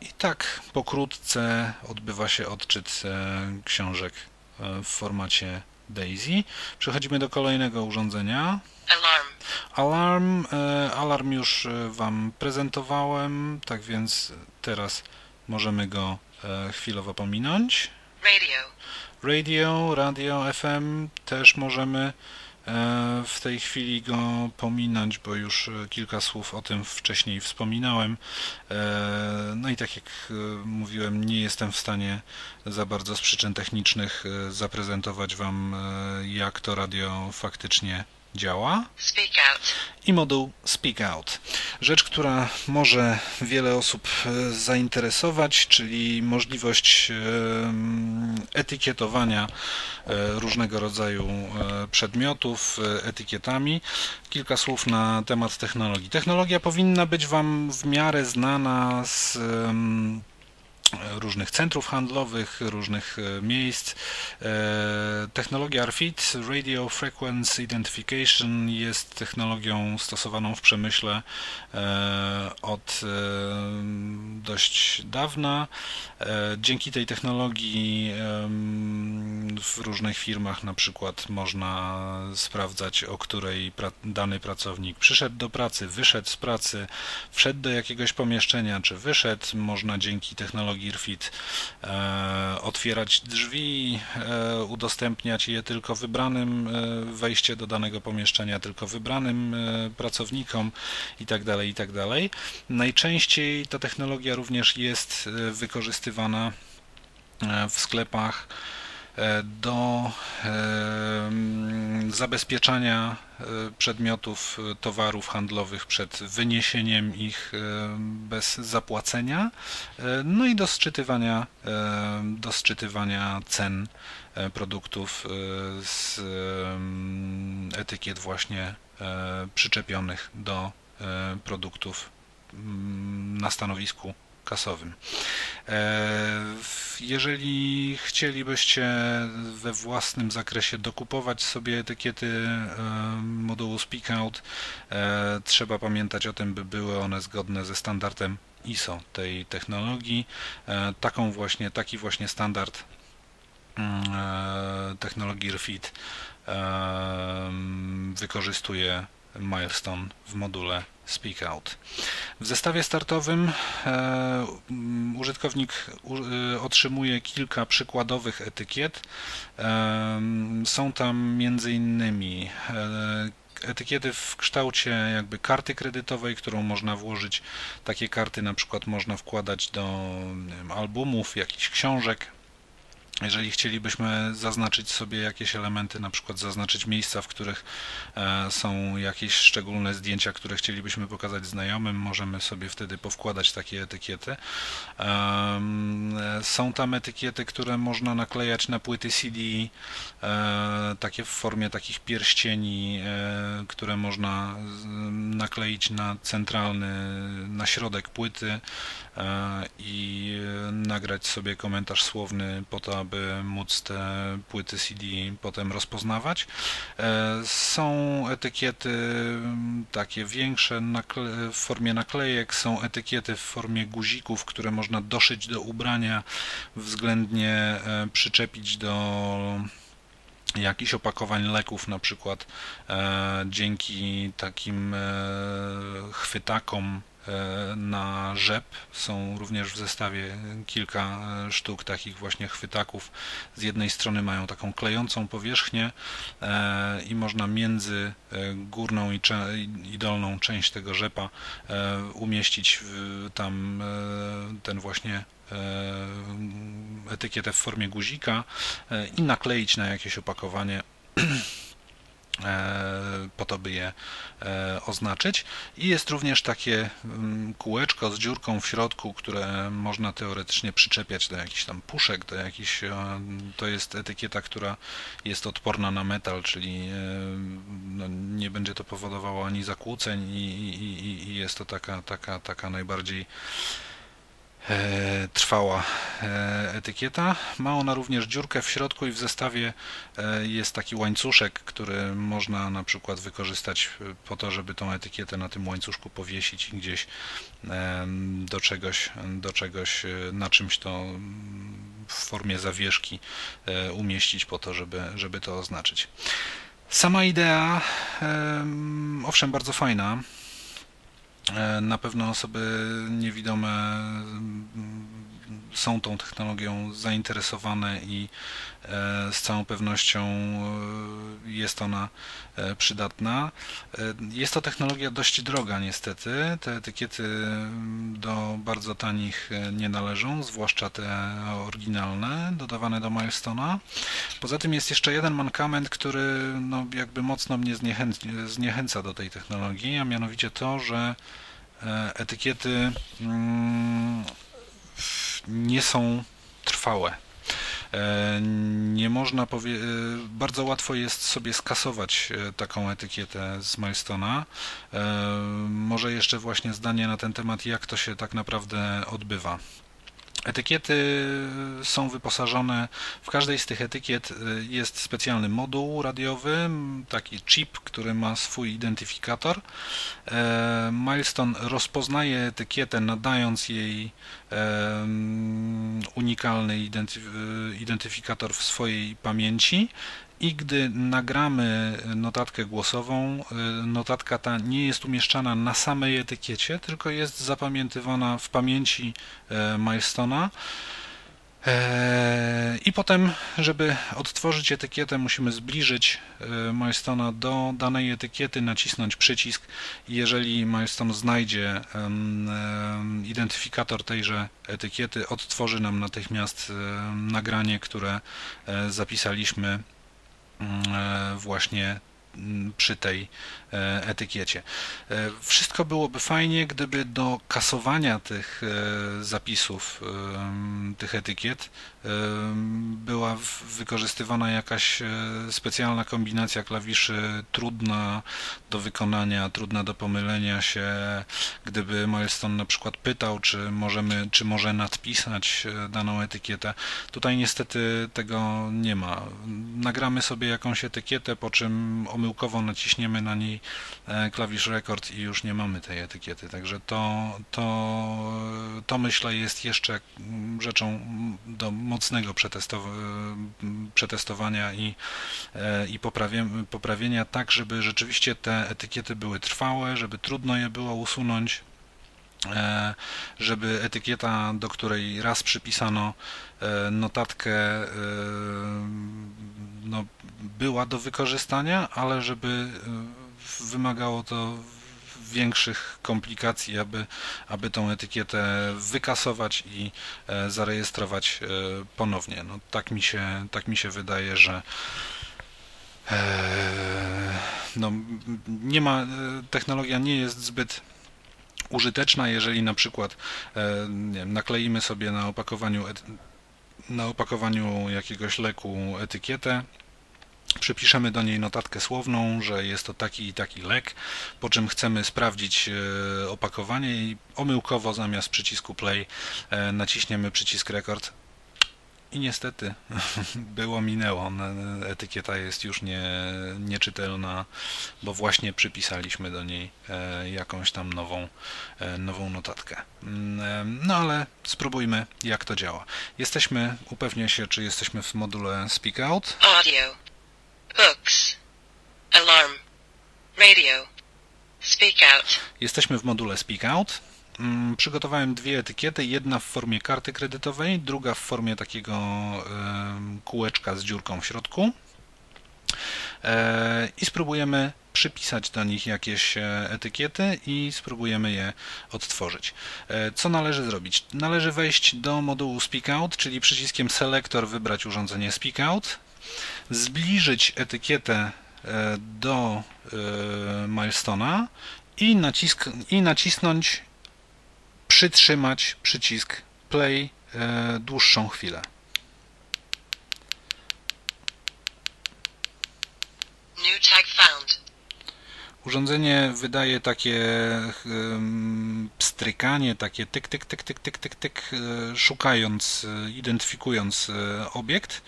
I tak pokrótce odbywa się odczyt e, książek e, w formacie Daisy. Przechodzimy do kolejnego urządzenia. Alarm. Alarm. e, Alarm już Wam prezentowałem, tak więc teraz możemy go chwilowo pominąć. Radio. Radio, radio FM też możemy w tej chwili go pominąć, bo już e, kilka słów o tym wcześniej wspominałem. E, No i tak jak e, mówiłem, nie jestem w stanie za bardzo z przyczyn technicznych e, zaprezentować Wam, e, jak to radio faktycznie działa i moduł Speak Out. Rzecz, która może wiele osób e, zainteresować, czyli możliwość etykietowania e, różnego rodzaju e, przedmiotów etykietami. Kilka słów na temat technologii. Technologia powinna być Wam w miarę znana z różnych centrów handlowych, różnych e, miejsc. E, Technologia RFID, Radio Frequency Identification, jest technologią stosowaną w przemyśle e, od dość dawna. Dzięki tej technologii w różnych firmach na przykład można sprawdzać, o której dany pracownik przyszedł do pracy, wyszedł z pracy, wszedł do jakiegoś pomieszczenia, czy wyszedł. Można dzięki technologii RFID e, otwierać drzwi, e, udostępniać je tylko wybranym, e, wejście do danego pomieszczenia tylko wybranym pracownikom itd. itd. Najczęściej ta technologia również jest wykorzystywana w sklepach do e, mm, zabezpieczania e, przedmiotów, e, towarów handlowych przed wyniesieniem ich bez zapłacenia, no i do sczytywania, do sczytywania cen produktów z etykiet właśnie przyczepionych do produktów na stanowisku kasowym. E, Jeżeli chcielibyście we własnym zakresie dokupować sobie etykiety e, modułu SpeakOut, e, trzeba pamiętać o tym, by były one zgodne ze standardem ISO tej technologii. Taką właśnie, taki właśnie standard mm, technologii RFID wykorzystuje Milestone w module SpeakOut. W zestawie startowym e, mm, użytkownik e, otrzymuje kilka przykładowych etykiet. Em, Są tam między innymi e, etykiety w kształcie jakby karty kredytowej, którą można włożyć. Takie karty na przykład można wkładać do wiem, albumów, jakichś książek. Jeżeli chcielibyśmy zaznaczyć sobie jakieś elementy, na przykład zaznaczyć miejsca, w których e, są jakieś szczególne zdjęcia, które chcielibyśmy pokazać znajomym, możemy sobie wtedy powkładać takie etykiety. Są tam etykiety, które można naklejać na płyty CD, e, takie w formie takich pierścieni, e, które można nakleić na centralny, na środek płyty i e, nagrać sobie komentarz słowny po to, aby móc te płyty CD potem rozpoznawać. E, Są etykiety takie większe w formie naklejek, są etykiety w formie guzików, które można doszyć do ubrania, względnie e, przyczepić do jakichś opakowań leków na przykład e, dzięki takim e, chwytakom e, na rzep są również w zestawie kilka e, sztuk takich właśnie chwytaków. Z jednej strony mają taką klejącą powierzchnię e, i można między e, górną i, dolną część tego rzepa e, umieścić tam e, ten właśnie e, etykietę w formie guzika e, i nakleić na jakieś opakowanie e, *clears throat* po to, by je e, oznaczyć. I jest również takie mm, kółeczko z dziurką w środku, które można teoretycznie przyczepiać do jakichś tam puszek, do jakichś, e, to jest etykieta, która jest odporna na metal, czyli e, no, nie będzie to powodowało ani zakłóceń i, i, i- jest to taka, taka, taka najbardziej e, trwała e, etykieta. Ma ona również dziurkę w środku i w zestawie e, jest taki łańcuszek, który można na przykład wykorzystać e, po to, żeby tą etykietę na tym łańcuszku powiesić i gdzieś e, do czegoś, do czegoś e, na czymś to mm, w formie zawieszki e, umieścić po to, żeby, żeby to oznaczyć. Sama idea, em, owszem, bardzo fajna. E, Na pewno osoby niewidome mm, są tą technologią zainteresowane i e, z całą pewnością e, jest ona e, przydatna. Jest to technologia dość droga niestety. Te etykiety mm, do bardzo tanich nie należą, zwłaszcza te oryginalne, dodawane do Milestone'a. Poza tym jest jeszcze jeden mankament, który no, jakby mocno mnie zniechęc- zniechęca do tej technologii, a mianowicie to, że etykiety mm, nie są trwałe. E, Nie można powie... e, bardzo łatwo jest sobie skasować e, taką etykietę z Milestone'a. Może jeszcze właśnie zdanie na ten temat, jak to się tak naprawdę odbywa. Etykiety są wyposażone, w każdej z tych etykiet y, jest specjalny moduł radiowy, taki chip, który ma swój identyfikator. E, Milestone rozpoznaje etykietę, nadając jej em, unikalny y, identyfikator w swojej pamięci. I gdy nagramy notatkę głosową, y, notatka ta nie jest umieszczana na samej etykiecie, tylko jest zapamiętywana w pamięci e, Milestona. E, I potem, żeby odtworzyć etykietę, musimy zbliżyć e, Milestona do danej etykiety, nacisnąć przycisk jeżeli Milestone znajdzie identyfikator tejże etykiety, odtworzy nam natychmiast nagranie, które zapisaliśmy właśnie mm, przy tej e, etykiecie. E, Wszystko byłoby fajnie, gdyby do kasowania tych e, zapisów, tych etykiet była wykorzystywana jakaś e, specjalna kombinacja klawiszy trudna do wykonania, trudna do pomylenia się. Gdyby Milestone na przykład pytał, czy możemy, czy może nadpisać e, daną etykietę. Tutaj niestety tego nie ma. Nagramy sobie jakąś etykietę, po czym omyłkowo naciśniemy na niej e, klawisz rekord i już nie mamy tej etykiety. Także to, to, to myślę jest jeszcze mm, rzeczą mm, do mocnego przetestowania i, e, i poprawie, poprawienia tak, żeby rzeczywiście te etykiety były trwałe, żeby trudno je było usunąć e, żeby etykieta, do której raz przypisano e, notatkę, no, była do wykorzystania, ale żeby wymagało to większych komplikacji, aby, aby tą etykietę wykasować i e, zarejestrować e, ponownie. No, tak, mi się, tak mi się wydaje, że e, no, nie ma, technologia nie jest zbyt użyteczna, jeżeli na przykład wiem, nakleimy sobie na opakowaniu na opakowaniu jakiegoś leku etykietę, przypiszemy do niej notatkę słowną, że jest to taki i taki lek, po czym chcemy sprawdzić e, opakowanie i omyłkowo zamiast przycisku play e, naciśniemy przycisk rekord i niestety *laughs* było minęło. Etykieta jest już nie, nieczytelna, bo właśnie przypisaliśmy do niej e, jakąś tam nową, nową notatkę. Mm, No ale spróbujmy, jak to działa. Jesteśmy, upewnię się, czy jesteśmy w module Speak Out. Audio. Books. Alarm. Radio. Speak out. Jesteśmy w module Speak Out. Mm, Przygotowałem dwie etykiety, jedna w formie karty kredytowej, druga w formie takiego kółeczka z dziurką w środku. E, I spróbujemy przypisać do nich jakieś e, etykiety i spróbujemy je odtworzyć. E, Co należy zrobić? Należy wejść do modułu Speak Out, czyli przyciskiem Selector wybrać urządzenie Speak Out, zbliżyć etykietę e, do e, Milestona i, nacisk, i nacisnąć, przytrzymać przycisk play e, dłuższą chwilę. New tag found. Urządzenie wydaje takie pstrykanie, takie tyk, tyk, tyk, tyk, tyk, tyk, tyk, e, szukając, e, identyfikując e, obiekt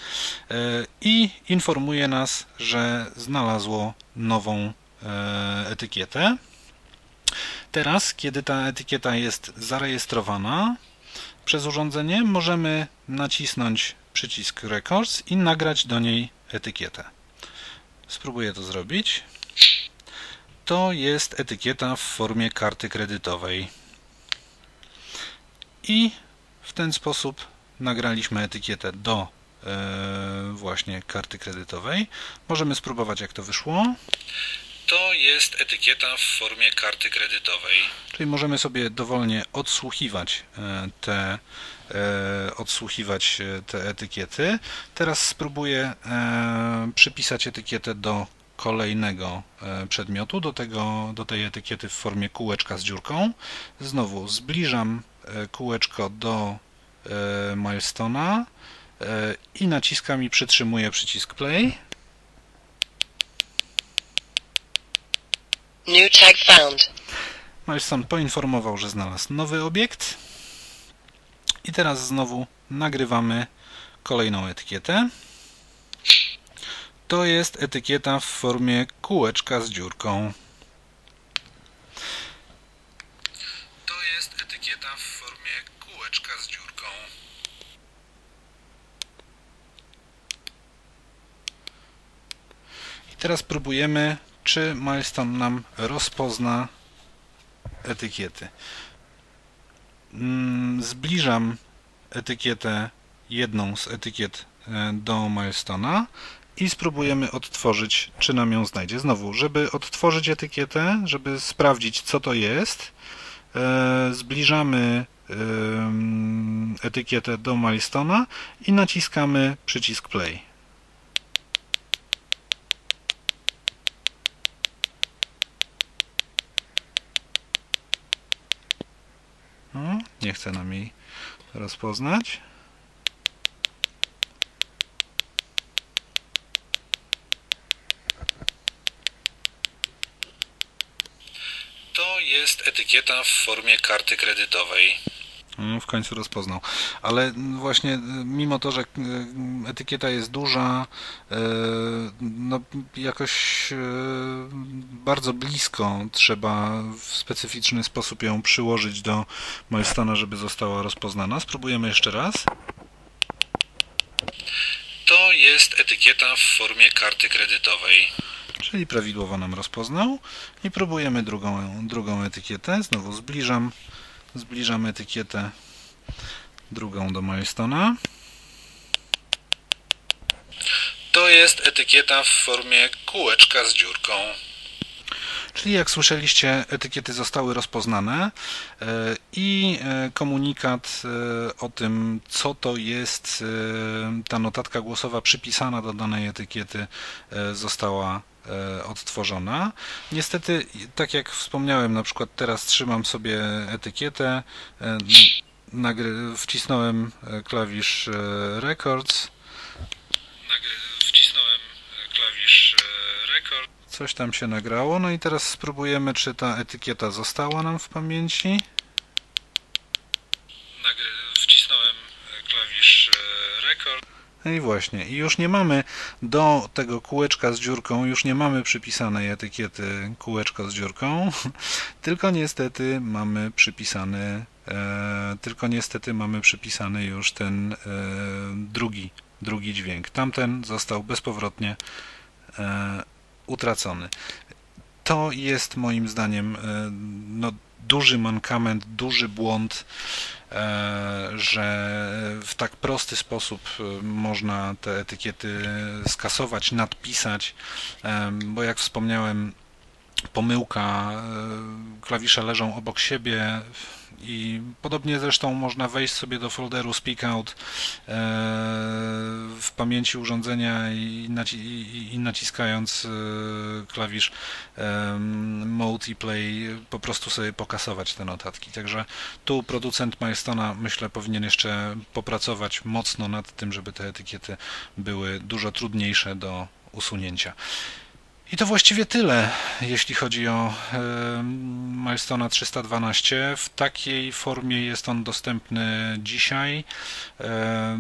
i informuje nas, że znalazło nową etykietę. Teraz, kiedy ta etykieta jest zarejestrowana przez urządzenie, możemy nacisnąć przycisk Records i nagrać do niej etykietę. Spróbuję to zrobić. To jest etykieta w formie karty kredytowej. I w ten sposób nagraliśmy etykietę do e, właśnie karty kredytowej. Możemy spróbować jak to wyszło. To jest etykieta w formie karty kredytowej. Czyli możemy sobie dowolnie odsłuchiwać e, te, e, odsłuchiwać te etykiety. Teraz spróbuję przypisać etykietę do kolejnego e, przedmiotu, do, tego, do tej etykiety w formie kółeczka z dziurką. Znowu zbliżam e, kółeczko do e, milestona i naciskam i przytrzymuję przycisk play. New tag found. Milestone poinformował, że znalazł nowy obiekt I teraz znowu nagrywamy kolejną etykietę. To jest etykieta w formie kółeczka z dziurką. To jest etykieta w formie kółeczka z dziurką. I teraz próbujemy, czy Milestone nam rozpozna etykiety. Mm, Zbliżam etykietę, jedną z etykiet e, do Milestona i spróbujemy odtworzyć, czy nam ją znajdzie. Znowu, żeby odtworzyć etykietę, żeby sprawdzić, co to jest, e, zbliżamy etykietę do Milestona i naciskamy przycisk play. No, nie chce nam jej rozpoznać. To jest etykieta w formie karty kredytowej. W końcu rozpoznał. Ale właśnie y, mimo to, że y, etykieta jest duża, y, no jakoś bardzo blisko trzeba w specyficzny sposób ją przyłożyć do Milestona, żeby została rozpoznana. Spróbujemy jeszcze raz. To jest etykieta w formie karty kredytowej. Czyli prawidłowo nam rozpoznał. I próbujemy drugą, drugą etykietę. Znowu zbliżam, zbliżam etykietę drugą do Milestona. To jest etykieta w formie kółeczka z dziurką. Czyli jak słyszeliście, etykiety zostały rozpoznane e, i e, komunikat e, o tym, co to jest ta notatka głosowa przypisana do danej etykiety, została odtworzona. Niestety, tak jak wspomniałem, na przykład teraz trzymam sobie etykietę, e, wcisnąłem e, klawisz e, Records. Wcisnąłem e, klawisz e, Record. Coś tam się nagrało. No i teraz spróbujemy, czy ta etykieta została nam w pamięci. Wcisnąłem e, klawisz e, Record. No i właśnie, i już nie mamy do tego kółeczka z dziurką, już nie mamy przypisanej etykiety kółeczko z dziurką, *laughs* tylko niestety mamy przypisany, e, tylko niestety mamy przypisany już ten e, drugi, drugi dźwięk. Tamten został bezpowrotnie e, utracony. To jest moim zdaniem e, no, duży mankament, duży błąd, e, że w tak prosty sposób e, można te etykiety skasować, nadpisać, e, bo jak wspomniałem, pomyłka, klawisze leżą obok siebie i podobnie zresztą można wejść sobie do folderu Speak Out e, w pamięci urządzenia i naciskając e, klawisz e, Mode i Play po prostu sobie pokasować te notatki. Także tu producent Milestona myślę powinien jeszcze popracować mocno nad tym, żeby te etykiety były dużo trudniejsze do usunięcia. I to właściwie tyle, jeśli chodzi o e, Milestona 312. W takiej formie jest on dostępny dzisiaj. E,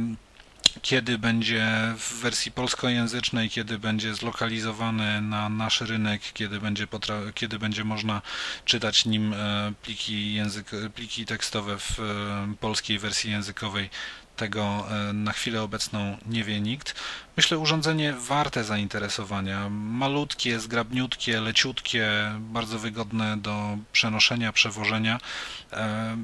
kiedy będzie w wersji polskojęzycznej, kiedy będzie zlokalizowany na nasz rynek, kiedy będzie, kiedy będzie można czytać nim e, pliki, język, pliki tekstowe w polskiej wersji językowej, tego e, na chwilę obecną nie wie nikt. Myślę, urządzenie warte zainteresowania. Malutkie, zgrabniutkie, leciutkie, bardzo wygodne do przenoszenia, przewożenia. E,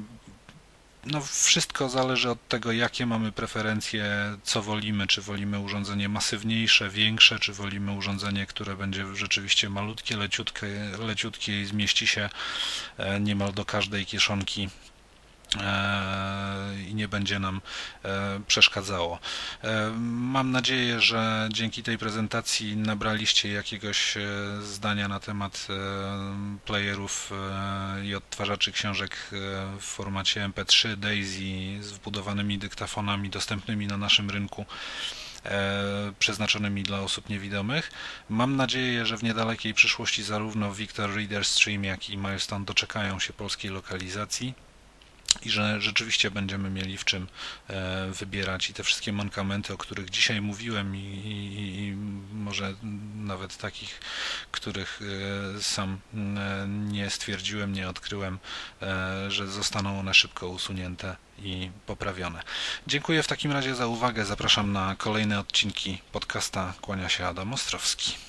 No, wszystko zależy od tego, jakie mamy preferencje, co wolimy. Czy wolimy urządzenie masywniejsze, większe, czy wolimy urządzenie, które będzie rzeczywiście malutkie, leciutkie, leciutkie i zmieści się e, niemal do każdej kieszonki i nie będzie nam e, przeszkadzało. E, Mam nadzieję, że dzięki tej prezentacji nabraliście jakiegoś e, zdania na temat playerów i odtwarzaczy książek w formacie MP3, DAISY z wbudowanymi dyktafonami dostępnymi na naszym rynku przeznaczonymi dla osób niewidomych. Mam nadzieję, że w niedalekiej przyszłości zarówno Victor Reader Stream, jak i Milestone doczekają się polskiej lokalizacji. I że rzeczywiście będziemy mieli w czym e, wybierać i te wszystkie mankamenty, o których dzisiaj mówiłem i, i, i może nawet takich, których e, sam e, nie stwierdziłem, nie odkryłem, że zostaną one szybko usunięte i poprawione. Dziękuję w takim razie za uwagę. Zapraszam na kolejne odcinki podcasta. Kłania się Adam Ostrowski.